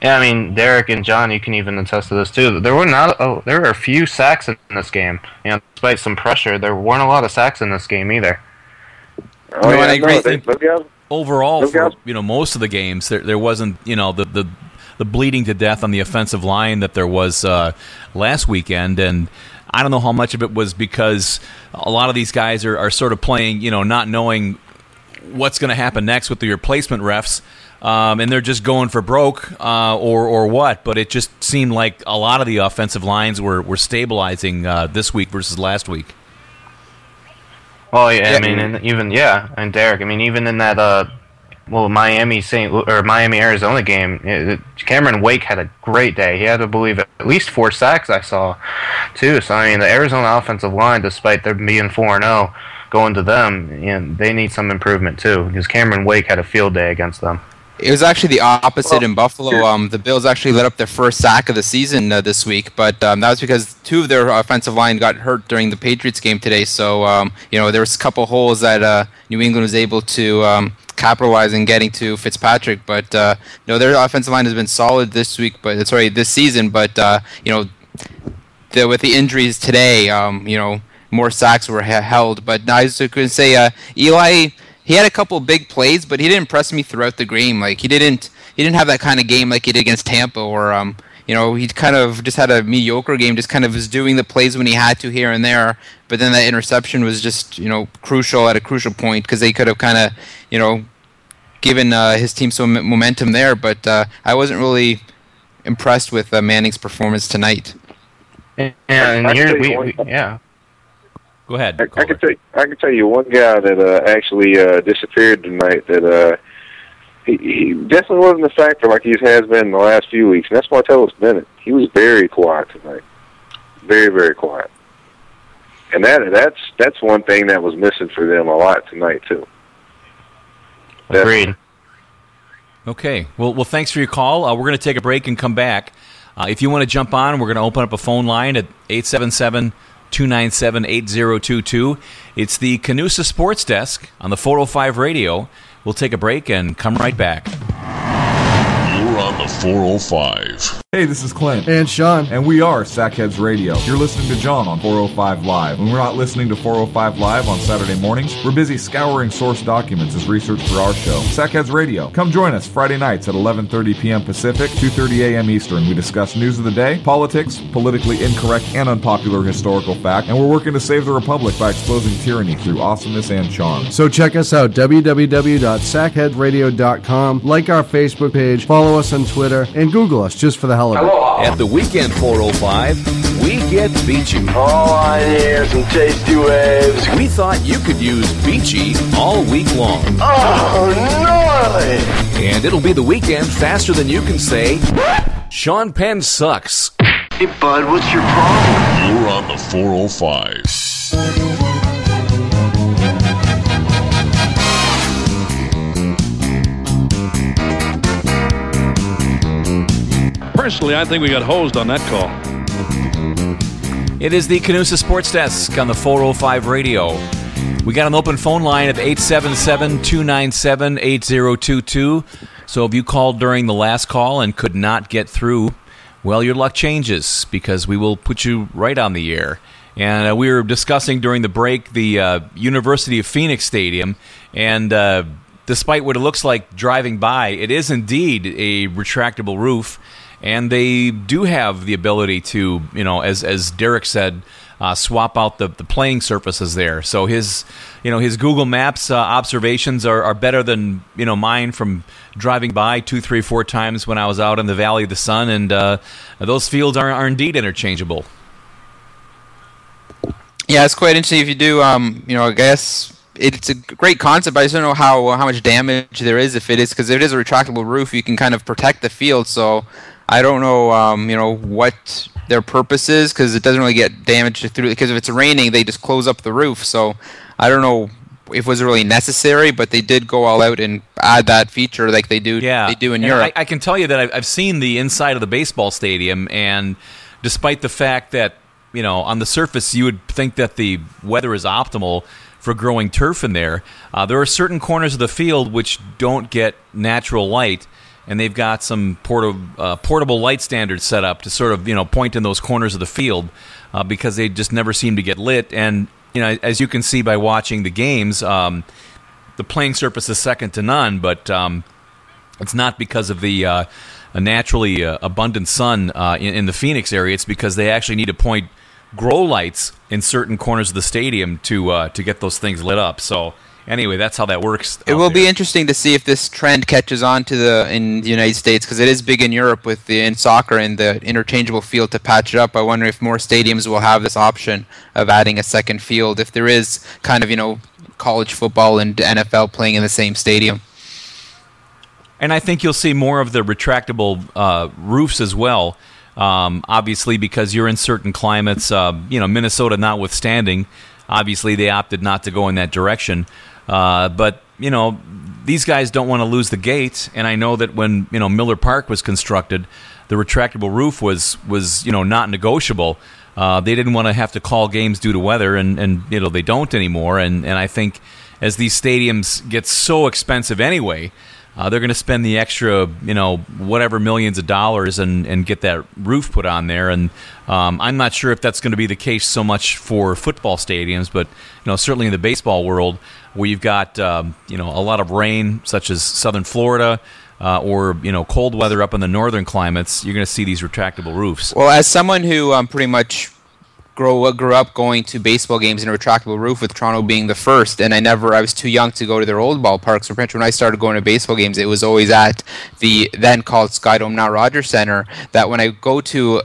Yeah, I mean, Derek and John, you can even attest to this too. There were not, oh, there were a few sacks in this game. You know, despite some pressure, there weren't a lot of sacks in this game either. Oh, No, yeah, I agree. no, they- overall for you know most of the games there there wasn't you know the the the bleeding to death on the offensive line that there was uh, last weekend. And I don't know how much of it was because a lot of these guys are, are sort of playing you know not knowing what's going to happen next with the replacement refs um, and they're just going for broke uh, or or what. But it just seemed like a lot of the offensive lines were were stabilizing uh, this week versus last week. Well, yeah, Yeah. I mean, and even yeah, and Derek, I mean, even in that uh, well, Miami Saint or Miami Arizona game, it, it- Cameron Wake had a great day. He had to believe at least four sacks I saw, too. So I mean, the Arizona offensive line, despite them being four and zero, going to them, you know, they need some improvement too because Cameron Wake had a field day against them. It was actually the opposite in Buffalo. Um, the Bills actually let up their first sack of the season uh, this week, but um, that was because two of their offensive line got hurt during the Patriots game today. So um, you know there was a couple holes that uh, New England was able to capitalize in getting to Fitzpatrick. But uh, no, their offensive line has been solid this week, but sorry this season. But uh, you know the, with the injuries today, um, you know, more sacks were he- held. But I going to say, uh, Eli, he had a couple big plays, but he didn't impress me throughout the game. Like he didn't, he didn't have that kind of game like he did against Tampa, or um, you know, he kind of just had a mediocre game. Just kind of was doing the plays when he had to here and there. But then that interception was just, you know, crucial at a crucial point because they could have kind of, you know, given uh, his team some momentum there. But uh, I wasn't really impressed with uh, Manning's performance tonight. Yeah, and can here we, we yeah. Go ahead. I, I can tell you, I can tell you one guy that uh, actually uh, disappeared tonight. That uh, he, he definitely wasn't a factor like he has been in the last few weeks, and that's Martellus Bennett. He was very quiet tonight, very very quiet, and that that's that's one thing that was missing for them a lot tonight too. Agreed. Okay. Well, well, thanks for your call. Uh, we're going to take a break and come back. Uh, if you want to jump on, we're going to open up a phone line at 877 297 8022. It's the Canusa Sports Desk on the 405 radio. We'll take a break and come right back. You're on the 405. Hey, this is Clint. And Sean. And we are Sackheads Radio. You're listening to John on 405 Live. When we're not listening to 405 Live on Saturday mornings, we're busy scouring source documents as research for our show. Sackheads Radio. Come join us Friday nights at 11.30 p.m. Pacific, 2.30 a.m. Eastern. We discuss news of the day, politics, politically incorrect and unpopular historical fact, and we're working to save the Republic by exposing tyranny through awesomeness and charm. So check us out, www.sackheadradio.com. Like our Facebook page, follow us on Twitter, and Google us just for the hell of it. At the Weekend 405, we get beachy. All I hear is some tasty waves. We thought you could use beachy all week long. Oh, gnarly! And it'll be the weekend faster than you can say, Sean Penn sucks. Hey, bud, what's your problem? You're on the 405. Personally, I think we got hosed on that call. It is the Canusa Sports Desk on the 405 radio. We got an open phone line of 877 297 8022. So if you called during the last call and could not get through, well, your luck changes because we will put you right on the air. And uh, we were discussing during the break the uh, University of Phoenix Stadium. And uh, despite what it looks like driving by, it is indeed a retractable roof and they do have the ability to, you know, as as Derek said, uh, swap out the, the playing surfaces there. So his, you know, his Google Maps uh, observations are, are better than you know mine from driving by two, three, four times when I was out in the Valley of the Sun, and uh, those fields are, are indeed interchangeable. Yeah, it's quite interesting if you do. Um, you know, I guess it's a great concept. But I just don't know how how much damage there is if it is because if it is a retractable roof, you can kind of protect the field. So I don't know, um, you know, what their purpose is because it doesn't really get damaged through. Because if it's raining, they just close up the roof. So I don't know if it was really necessary, but they did go all out and add that feature like they do. Yeah, they do in And Europe. I, I can tell you that I've, I've seen the inside of the baseball stadium, and despite the fact that you know on the surface you would think that the weather is optimal for growing turf in there, uh, there are certain corners of the field which don't get natural light. And they've got some portable uh, portable light standards set up to sort of you know point in those corners of the field uh, because they just never seem to get lit. And you know, as you can see by watching the games, um, the playing surface is second to none. But um, it's not because of the uh, naturally uh, abundant sun uh, in, in the Phoenix area. It's because they actually need to point grow lights in certain corners of the stadium to uh, to get those things lit up. So anyway, that's how that works. It will be interesting to see if this trend catches on to the in the United States because it is big in Europe with the in soccer and the interchangeable field to patch it up. I wonder if more stadiums will have this option of adding a second field if there is kind of you know college football and NFL playing in the same stadium. And I think you'll see more of the retractable uh, roofs as well. Um, obviously, because you're in certain climates, uh, you know, Minnesota notwithstanding, obviously they opted not to go in that direction. Uh, but you know, these guys don't want to lose the gate, and I know that when you know Miller Park was constructed, the retractable roof was was you know not negotiable. Uh, they didn't want to have to call games due to weather, and, and you know they don't anymore. And and I think as these stadiums get so expensive anyway, uh, they're going to spend the extra, you know, whatever millions of dollars and, and get that roof put on there. And um, I'm not sure if that's going to be the case so much for football stadiums, but you know, certainly in the baseball world, where you've got um, you know a lot of rain, such as southern Florida. Uh, or you know cold weather up in the northern climates, you're going to see these retractable roofs. Well, as someone who um, pretty much grow uh, grew up going to baseball games in a retractable roof, with Toronto being the first, and I never I was too young to go to their old ballparks. So when I started going to baseball games, it was always at the then called Skydome, now Rogers Center. That when I go to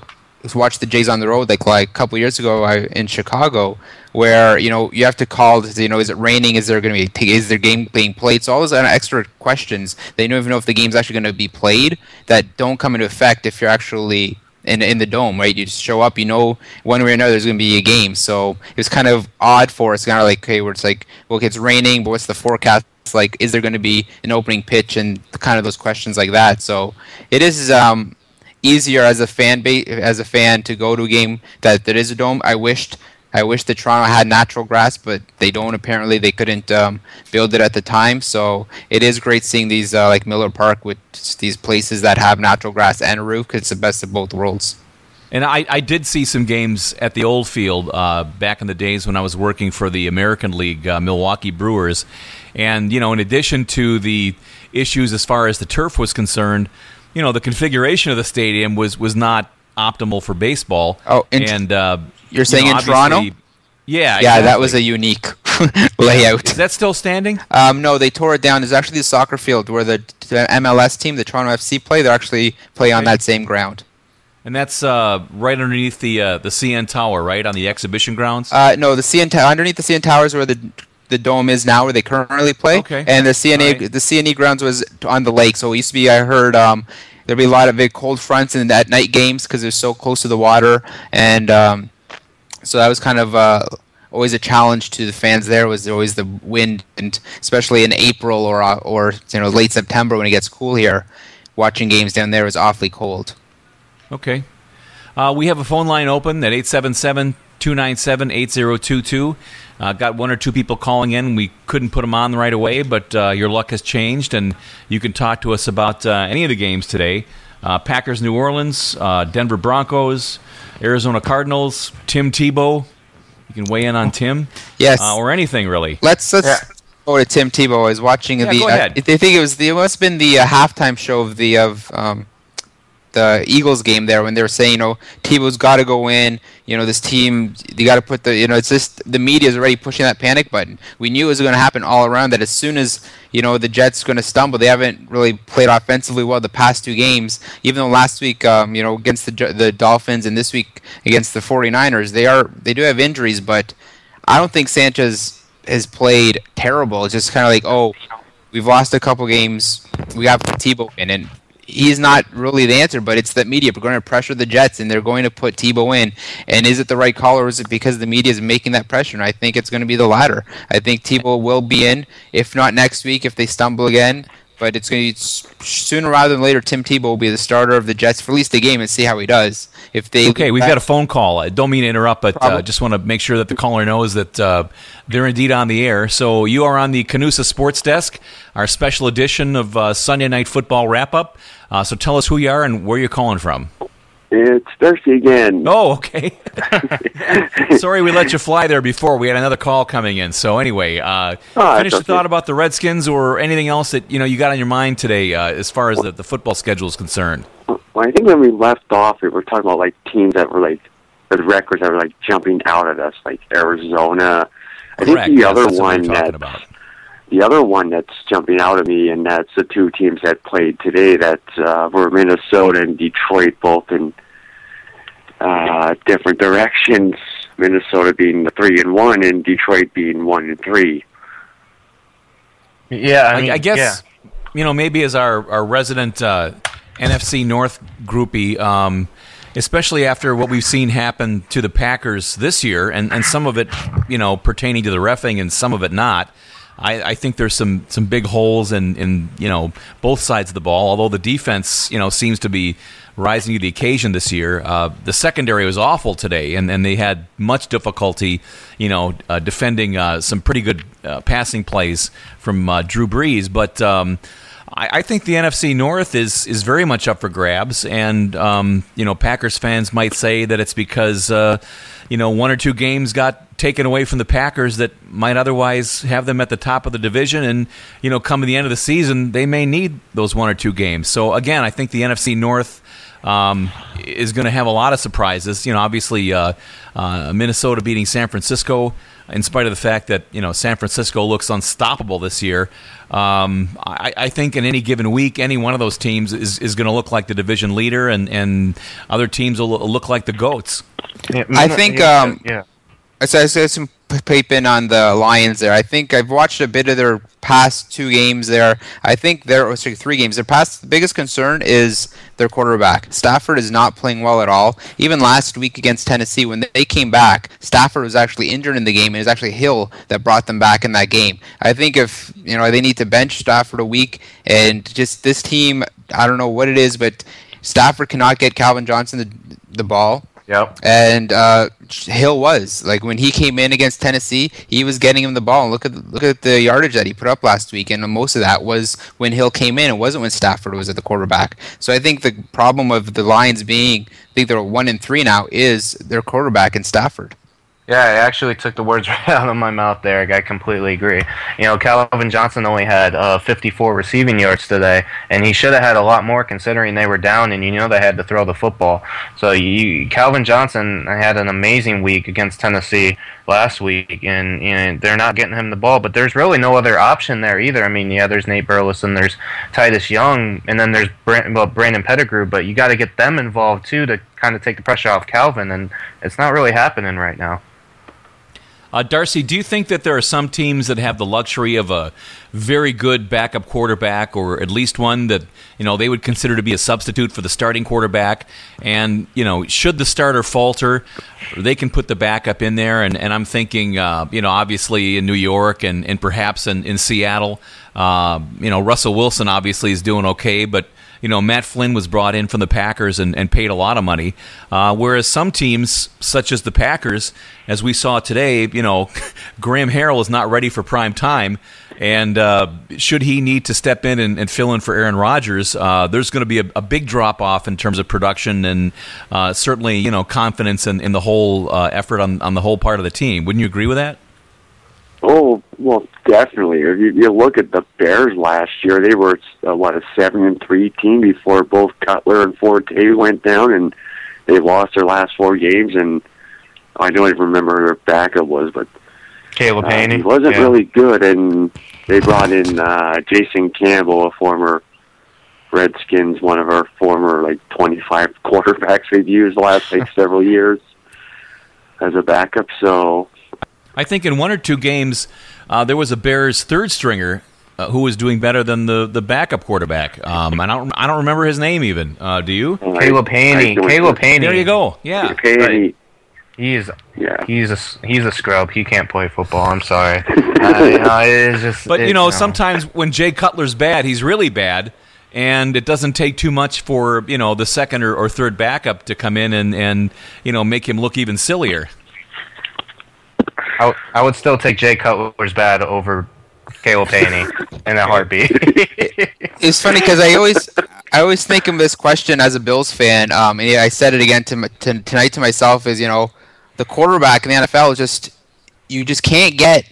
watch the Jays on the road, like like a couple years ago I, in Chicago, where you know you have to call. You know, is it raining? Is there going to be is there game being played? So all those extra questions they don't even know if the game's actually going to be played that don't come into effect if you're actually in in the dome, right? You just show up, you know, one way or another, there's going to be a game. So it was kind of odd for us, kind of like, okay, where it's like, well, it's raining, but what's the forecast? Like, is there going to be an opening pitch and kind of those questions like that? So it is um, easier as a fan base, as a fan to go to a game that there is a dome. I wished. I wish that Toronto had natural grass, but they don't. Apparently, they couldn't um, build it at the time. So it is great seeing these uh, like Miller Park with these places that have natural grass and a roof. Cause it's the best of both worlds. And I, I did see some games at the old field uh, back in the days when I was working for the American League, uh, Milwaukee Brewers. And, you know, in addition to the issues as far as the turf was concerned, you know, the configuration of the stadium was, was not optimal for baseball. Oh, and uh, you're saying you know, in Toronto? Yeah, yeah, exactly. that was a unique layout. Is that still standing? Um, no, they tore it down. There's actually the soccer field where the, the MLS team, the Toronto FC, play. They actually play on that same ground. And that's uh, right underneath the uh, the CN Tower, right on the exhibition grounds. Uh, no, the CN Tower underneath the CN Towers where the the dome is now, where they currently play. Okay. And the CNA Alright. the CNE grounds was on the lake, so it used to be. I heard um, there'd be a lot of big cold fronts in at night games because they're so close to the water, and um, so that was kind of. Uh, Always a challenge to the fans. There was always the wind, and especially in April or uh, or you know late September when it gets cool here, watching games down there was awfully cold. Okay. Uh, we have a phone line open at 877 297 8022. Uh, Got one or two people calling in. We couldn't put them on right away, but uh, your luck has changed, and you can talk to us about uh, any of the games today. Uh, Packers, New Orleans, Denver Broncos, Arizona Cardinals, Tim Tebow. You can weigh in on Tim. Yes. Uh, or anything, really. Let's let's go to Tim Tebow. I was watching Yeah, the. go uh, ahead. I think it was the it must have been the uh, halftime show of the of um, the Eagles game there when they were saying you know Tebow's got to go in. You know this team you got to put the you know it's just the media is already pushing that panic button. We knew it was going to happen all around. That as soon as you know the Jets going to stumble, they haven't really played offensively well the past two games. Even though last week um, you know against the the Dolphins and this week against the 49ers, they are they do have injuries, but I don't think Sanchez has played terrible. It's just kind of like, oh, we've lost a couple games. We have Tebow in, and he's not really the answer, but it's that media. We're going to pressure the Jets, and they're going to put Tebow in. And is it the right call, or is it because the media is making that pressure? And I think it's going to be the latter. I think Tebow will be in, if not next week, if they stumble again. But it's going to be sooner rather than later. Tim Tebow will be the starter of the Jets for at least the game and see how he does. If they okay, we've got a phone call. I don't mean to interrupt, but uh, just want to make sure that the caller knows that uh, they're indeed on the air. So you are on the Canusa Sports Desk, our special edition of uh, Sunday Night Football wrap up. Uh, so tell us who you are and where you're calling from. It's Darcy again. Oh, okay. Sorry we let you fly there before. We had another call coming in. So anyway, uh, Oh, finish the thought about the Redskins or anything else that you know you got on your mind today uh, as far as the, the football schedule is concerned. Well, I think when we left off, we were talking about like teams that were like the records that were like jumping out at us, like Arizona. I Correct, think the yes, other one we're talking that about. The other one that's jumping out at me, and that's the two teams that played today that uh, were Minnesota and Detroit, both in uh, different directions. Minnesota being the three and one, and Detroit being one and three. Yeah, I, mean, I, guess yeah. you know maybe as our our resident uh, NFC North groupie, um, especially after what we've seen happen to the Packers this year, and and some of it you know pertaining to the refing and some of it not. I, I think there's some, some big holes in, in you know both sides of the ball. Although the defense you know seems to be rising to the occasion this year. Uh, the secondary was awful today, and, and they had much difficulty, you know, uh, defending uh, some pretty good uh, passing plays from uh, Drew Brees. But um, I, I think the NFC North is is very much up for grabs, and um, you know, Packers fans might say that it's because uh, you know one or two games got taken away from the Packers that might otherwise have them at the top of the division, and you know, come to the end of the season, they may need those one or two games. So again, I think the NFC North um, is going to have a lot of surprises. You know, obviously uh, uh, Minnesota beating San Francisco, in spite of the fact that you know San Francisco looks unstoppable this year. Um, I, I think in any given week, any one of those teams is, is going to look like the division leader, and, and other teams will look like the goats. I think um, yeah. I said, I said some p- peeping on the Lions there. I think I've watched a bit of their past two games there. I think their oh, sorry, three games. Their past the biggest concern is their quarterback. Stafford is not playing well at all. Even last week against Tennessee, when they came back, Stafford was actually injured in the game, and it was actually Hill that brought them back in that game. I think if you know they need to bench Stafford a week, and just this team, I don't know what it is, but Stafford cannot get Calvin Johnson the the ball. Yep. And uh, Hill was like when he came in against Tennessee, he was getting him the ball. Look at look at the yardage that he put up last week, and most of that was when Hill came in. It wasn't when Stafford was at the quarterback. So I think the problem of the Lions being, I think they're one and three now, is their quarterback in Stafford. Yeah, I actually took the words right out of my mouth there. I completely agree. You know, Calvin Johnson only had uh, 54 receiving yards today, and he should have had a lot more considering they were down and you know they had to throw the football. So you, Calvin Johnson had an amazing week against Tennessee last week, and you know, they're not getting him the ball. But there's really no other option there either. I mean, yeah, there's Nate Burleson, there's Titus Young, and then there's well, Brandon Pettigrew, but you got to get them involved too to kind of take the pressure off Calvin, and it's not really happening right now. Uh, Darcy, do you think that there are some teams that have the luxury of a very good backup quarterback, or at least one that you know they would consider to be a substitute for the starting quarterback? And you know, should the starter falter, they can put the backup in there. And, and I'm thinking, uh, you know, obviously in New York and, and perhaps in in Seattle, uh, you know, Russell Wilson obviously is doing okay, but you know, Matt Flynn was brought in from the Packers and, and paid a lot of money. Uh, whereas some teams, such as the Packers, as we saw today, you know, Graham Harrell is not ready for prime time. And uh, should he need to step in and, and fill in for Aaron Rodgers, uh, there's going to be a, a big drop off in terms of production and uh, certainly, you know, confidence in, in the whole uh, effort on, on the whole part of the team. Wouldn't you agree with that? Oh well, definitely. If you, you look at the Bears last year, they were uh, what a seven and three team before both Cutler and Forte went down, and they lost their last four games. And I don't even remember who their backup was, but Caleb uh, Hanie he wasn't yeah. really good. And they brought in uh, Jason Campbell, a former Redskins, one of our former like twenty five quarterbacks we've used the last like several years as a backup. So I think in one or two games, uh, there was a Bears third stringer uh, who was doing better than the, the backup quarterback. Um, I don't I don't remember his name even. Uh, do you? Caleb Hanie. Caleb Hanie. There you go. Yeah. Right. He's yeah. He's a he's a scrub. He can't play football. I'm sorry. uh, you know, it's just. But it- you know, sometimes when Jay Cutler's bad, he's really bad, and it doesn't take too much for you know the second or, or third backup to come in and and you know make him look even sillier. I, I would still take Jay Cutler's bad over Caleb Hanie in a heartbeat. it's funny because I always I always think of this question as a Bills fan. Um, and I said it again to, to tonight to myself is you know the quarterback in the NFL is just you just can't get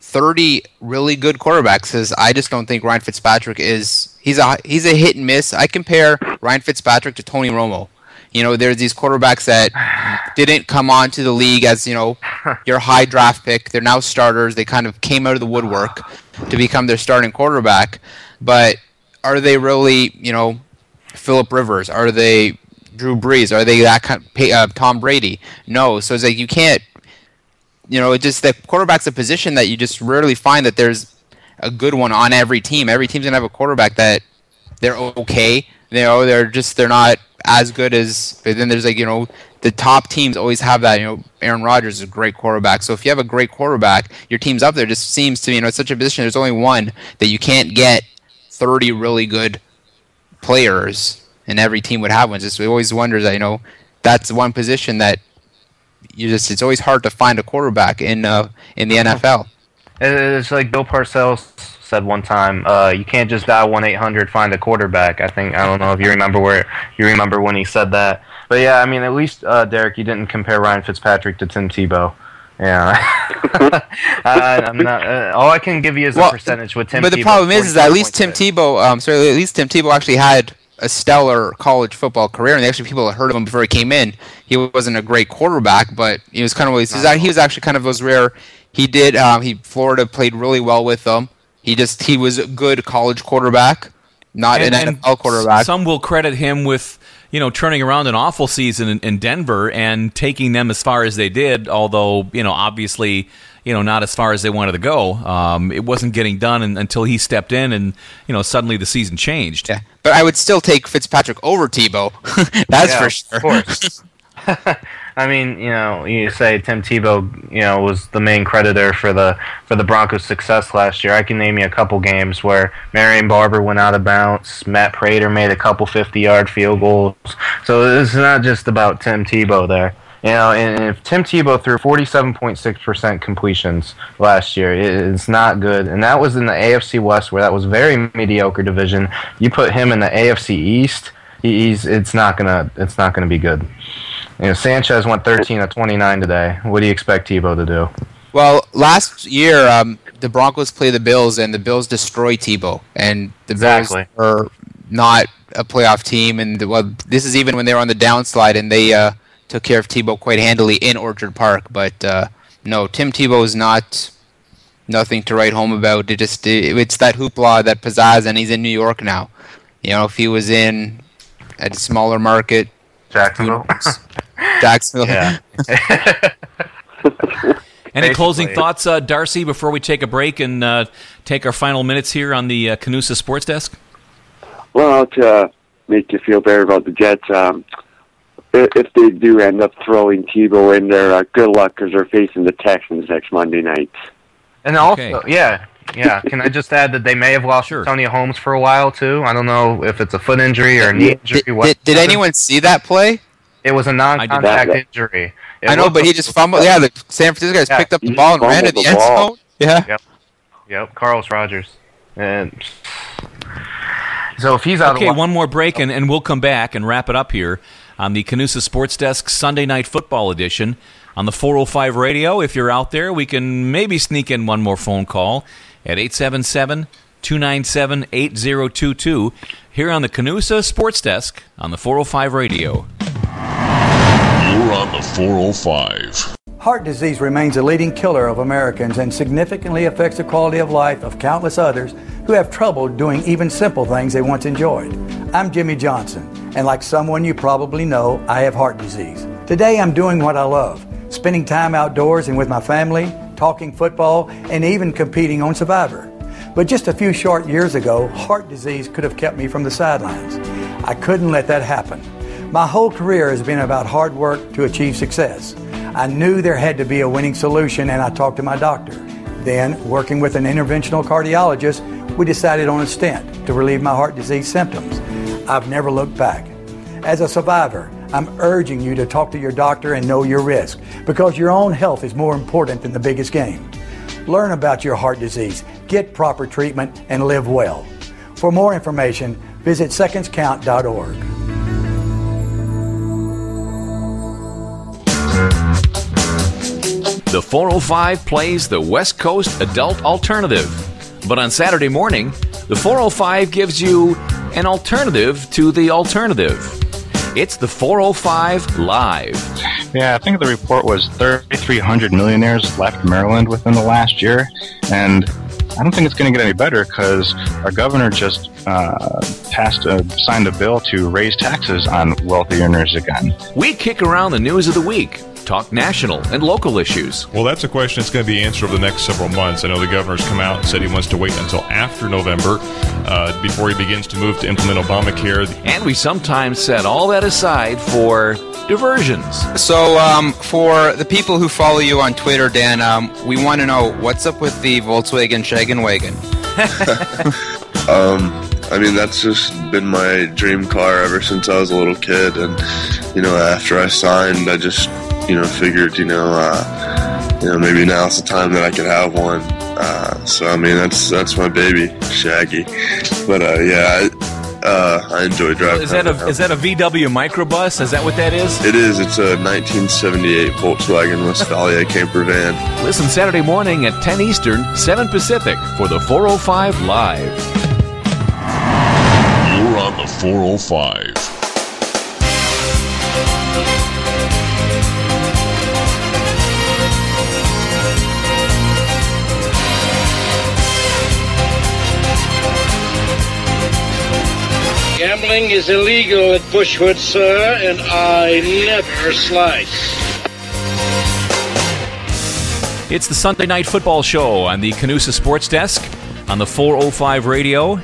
30 really good quarterbacks because I just don't think Ryan Fitzpatrick is he's a he's a hit and miss. I compare Ryan Fitzpatrick to Tony Romo. You know, there's these quarterbacks that didn't come onto the league as you know your high draft pick. They're now starters. They kind of came out of the woodwork to become their starting quarterback. But are they really you know Philip Rivers? Are they Drew Brees? Are they that kind uh, Tom Brady? No. So it's like you can't. You know, it just the quarterback's a position that you just rarely find that there's a good one on every team. Every team's gonna have a quarterback that they're okay. You know, they're just they're not as good as. But then there's like you know the top teams always have that. You know, Aaron Rodgers is a great quarterback. So if you have a great quarterback, your team's up there. Just seems to me, you know it's such a position. There's only one that you can't get thirty really good players, and every team would have one. Just we always wonder that you know that's one position that you just it's always hard to find a quarterback in uh, in the NFL. It's like Bill Parcells said one time. Uh, you can't just dial one eight hundred find a quarterback. I think I don't know if you remember where you remember when he said that. But yeah, I mean, at least uh, Derek, you didn't compare Ryan Fitzpatrick to Tim Tebow. Yeah, I, I'm not. Uh, all I can give you is a percentage with Tim. but the problem is, is that at least Tim Tebow, um, sorry, at least Tim Tebow actually had a stellar college football career, and actually people had heard of him before he came in. He wasn't a great quarterback, but he was kind of always. He was actually kind of was rare. He did. Um, he Florida played really well with them. He just he was a good college quarterback, not And- an NFL quarterback. Some will credit him with you know turning around an awful season in, in Denver and taking them as far as they did. Although you know obviously you know not as far as they wanted to go. Um, it wasn't getting done un- until he stepped in, and you know suddenly the season changed. Yeah, but I would still take Fitzpatrick over Tebow. That's Yeah, for of sure. I mean, you know, you say Tim Tebow, you know, was the main creditor for the for the Broncos' success last year. I can name you a couple games where Marion Barber went out of bounds, Matt Prater made a couple fifty-yard field goals. So it's not just about Tim Tebow there. You know, and if Tim Tebow threw 47.6% completions last year, it's not good. And that was in the AFC West, where that was very mediocre division. You put him in the AFC East, he's it's not gonna it's not gonna be good. You know, Sanchez went 13 of 29 today. What do you expect Tebow to do? Well, last year um, the Broncos played the Bills, and the Bills destroyed Tebow, and the Exactly. Bills are not a playoff team. And well, this is even when they were on the downslide, and they uh, took care of Tebow quite handily in Orchard Park. But uh, no, Tim Tebow is not nothing to write home about. It just it, it's that hoopla, that pizzazz, and he's in New York now. You know, if he was in a smaller market, Jacksonville. Jacksonville. Yeah. Any closing thoughts, uh, Darcy, before we take a break and uh, take our final minutes here on the uh, Canusa Sports Desk? Well, to make you feel better about the Jets, um, if they do end up throwing Tebow in there, uh, good luck because they're facing the Texans next Monday night. And also, yeah, yeah. Can I just add that they may have lost Tony Holmes for a while too? I don't know if it's a foot injury or a knee injury. Did, what- did, did anyone see that play? It was a non-contact that. injury. It I know, but he just fumbled. Yeah, the San Francisco guys Yeah, picked up the ball and ran to the the end zone. Yeah. Yep. Yep. Carlos Rogers. And so if he's out Okay, of one more break, and, and we'll come back and wrap it up here on the Canusa Sports Desk Sunday Night Football Edition on the 405 radio. If you're out there, we can maybe sneak in one more phone call at 877 297 8022 here on the Canusa Sports Desk on the 405 radio. You're on the 405. Heart disease remains a leading killer of Americans and significantly affects the quality of life of countless others who have trouble doing even simple things they once enjoyed. I'm Jimmy Johnson, and like someone you probably know, I have heart disease. Today I'm doing what I love spending time outdoors and with my family, talking football, and even competing on Survivor. But just a few short years ago, heart disease could have kept me from the sidelines. I couldn't let that happen. My whole career has been about hard work to achieve success. I knew there had to be a winning solution, and I talked to my doctor. Then, working with an interventional cardiologist, we decided on a stent to relieve my heart disease symptoms. I've never looked back. As a survivor, I'm urging you to talk to your doctor and know your risk because your own health is more important than the biggest game. Learn about your heart disease, get proper treatment, and live well. For more information, visit secondscount.org. The 405 plays the West Coast Adult Alternative. But on Saturday morning, the 405 gives you an alternative to the alternative. It's the 405 Live. Yeah, I think the report was 3,300 millionaires left Maryland within the last year, and I don't think it's going to get any better because our governor just uh, passed a signed a bill to raise taxes on wealthy earners again. We kick around the news of the week, talk national and local issues. Well, that's a question that's going to be answered over the next several months. I know the governor's come out and said he wants to wait until after November uh, before he begins to move to implement Obamacare. And we sometimes set all that aside for diversions. So, um, for the people who follow you on Twitter, Dan, um, we want to know what's up with the Volkswagen Shaggin' Wagon. Um, I mean, that's just been my dream car ever since I was a little kid. And, you know, after I signed, I just, you know, figured, you know, uh, you know, maybe now's the time that I could have one. Uh, so, I mean, that's that's my baby, Shaggy. But, uh, yeah, I, uh, I enjoy driving. Is that a is that a VW microbus? Is that what that is? It is. It's a 1978 Volkswagen Westfalia camper van. Listen Saturday morning at 10 Eastern, 7 Pacific for the 405 Live. You're on the 405. Gambling is illegal at Bushwood, sir, and I never slice. It's the Sunday Night Football Show on the Canusa Sports Desk on the 405 radio.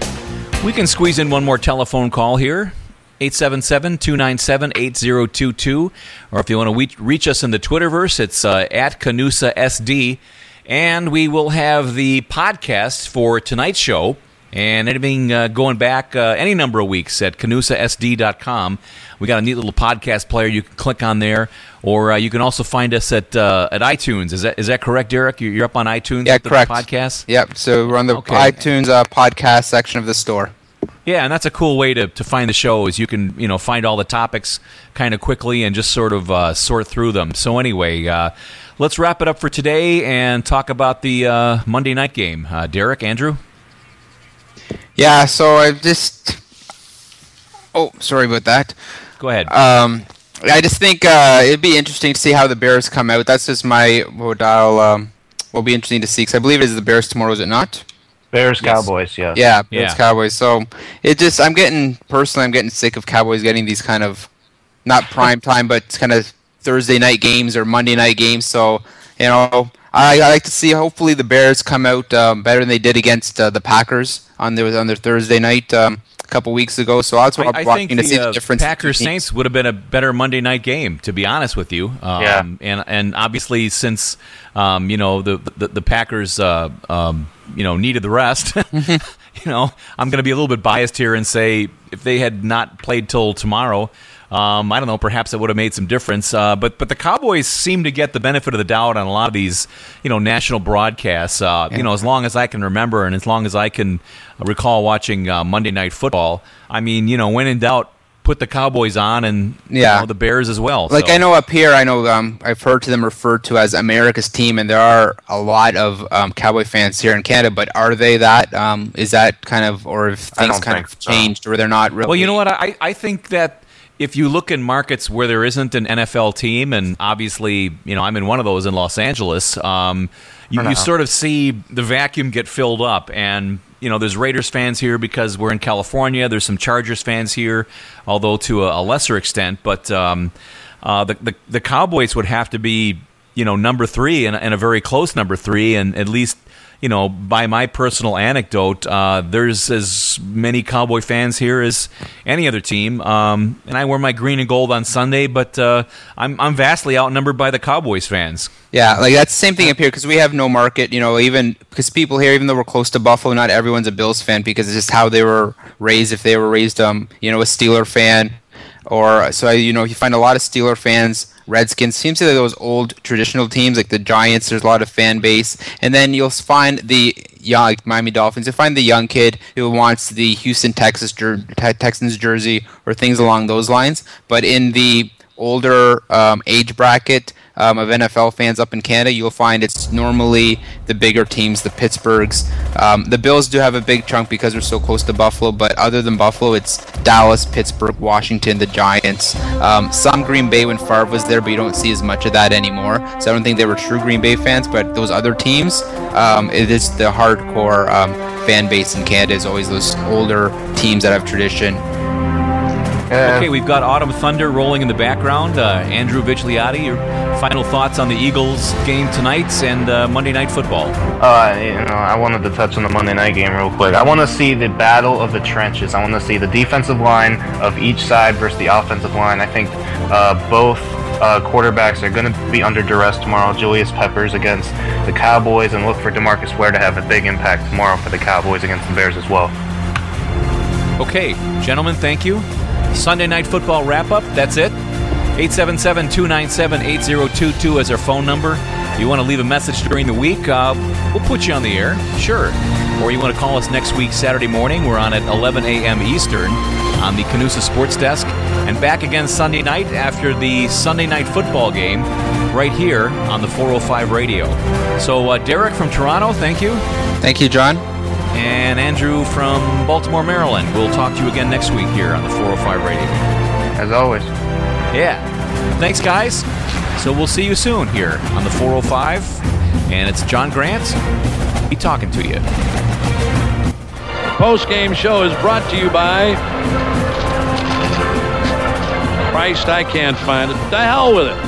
We can squeeze in one more telephone call here. 877-297-8022 or if you want to reach, reach us in the twitterverse it's uh, at canusa sd and we will have the podcast for tonight's show and anything uh, going back uh, any number of weeks at canusasd.com. We got a neat little podcast player you can click on there, or uh, you can also find us at uh, at iTunes. Is that is that correct, Derek? You're up on iTunes. Yeah, with the correct. Podcast. Yep. So we're on the Okay. iTunes uh, podcast section of the store. Yeah, and that's a cool way to, to find the show is you can you know find all the topics kind of quickly and just sort of uh, sort through them. So anyway, uh, let's wrap it up for today and talk about the uh, Monday night game. Uh, Derek, Andrew. Yeah. So I just. Oh, sorry about that. Go ahead. Um, I just think uh, it'd be interesting to see how the Bears come out. That's just my what I'll um, will be interesting to see because I believe it is the Bears tomorrow, is it not? Bears, Yes. Cowboys, yeah. Yeah, Bears Yeah. Cowboys. So it just I'm getting personally I'm getting sick of Cowboys getting these kind of not prime time but kind of Thursday night games or Monday night games. So you know I, I like to see hopefully the Bears come out um, better than they did against uh, the Packers on their on their Thursday night um, a couple weeks ago. So that's what I, I'm I watching think to see the the uh, difference. Packers. Saints would have been a better Monday night game, to be honest with you. Um, Yeah. And and obviously since um, you know the the, the Packers uh, um, you know needed the rest. you know, I'm going to be a little bit biased here and say if they had not played till tomorrow. Um, I don't know. Perhaps it would have made some difference. Uh, but but the Cowboys seem to get the benefit of the doubt on a lot of these, you know, national broadcasts. Uh, You know, as long as I can remember, and as long as I can recall watching uh, Monday Night Football. I mean, you know, when in doubt, put the Cowboys on, and you know, the Bears as well. Like So- I know up here, I know um, I've heard to them referred to as America's team, and there are a lot of um, Cowboy fans here in Canada. But are they that? Um, is that kind of, or if things kind of so. changed, or they're not really? Well, you know what? I, I think that if you look in markets where there isn't an NFL team, and obviously, you know, I'm in one of those in Los Angeles, um, you, you sort of see the vacuum get filled up. And, you know, there's Raiders fans here because we're in California. There's some Chargers fans here, although to a, a lesser extent. But um, uh, the, the, the Cowboys would have to be, you know, number three and, and a very close number three, and at least you know, by my personal anecdote, uh, there's as many Cowboy fans here as any other team. Um, and I wear my green and gold on Sunday, but uh, I'm, I'm vastly outnumbered by the Cowboys fans. Yeah, like that's the same thing up here because we have no market. You know, even because people here, even though we're close to Buffalo, not everyone's a Bills fan because it's just how they were raised. If they were raised, um, you know, a Steeler fan, or so you know, you find a lot of Steeler fans Redskins seems to be those old traditional teams like the Giants. There's a lot of fan base, and then you'll find the young like Miami Dolphins. You'll find the young kid who wants the Houston Texas jer- Texans jersey or things along those lines. But in the older um, age bracket, um, of NFL fans up in Canada, you'll find it's normally the bigger teams, the Pittsburghs. Um, the Bills do have a big chunk because they're so close to Buffalo, but other than Buffalo, it's Dallas, Pittsburgh, Washington, the Giants. Um, some Green Bay when Favre was there, but you don't see as much of that anymore. So I don't think they were true Green Bay fans, but those other teams, um, it is the hardcore um, fan base in Canada is always those older teams that have tradition. Okay, we've got Autumn Thunder rolling in the background. Uh, Andrew Vigliotti, your final thoughts on the Eagles game tonight and uh, Monday Night Football? Uh, you know, I wanted to touch on the Monday night game real quick. I want to see the battle of the trenches. I want to see the defensive line of each side versus the offensive line. I think uh, both uh, quarterbacks are going to be under duress tomorrow. Julius Peppers against the Cowboys, and look for DeMarcus Ware to have a big impact tomorrow for the Cowboys against the Bears as well. Okay, gentlemen, thank you. Sunday Night Football wrap up. That's it. 877 297 8022 is our phone number. You want to leave a message during the week, uh, we'll put you on the air. Sure. Or you want to call us next week, Saturday morning. We're on at 11 a.m. Eastern on the Canusa Sports Desk. And back again Sunday night after the Sunday Night Football game right here on the 405 radio. So, uh, Derek from Toronto, thank you. Thank you, John and Andrew from Baltimore, Maryland. We'll talk to you again next week here on the 405 Radio. As always. Yeah. Thanks, guys. So we'll see you soon here on the 405. And it's John Grant. Be talking to you. Post game show is brought to you by Christ. I can't find it. The hell with it.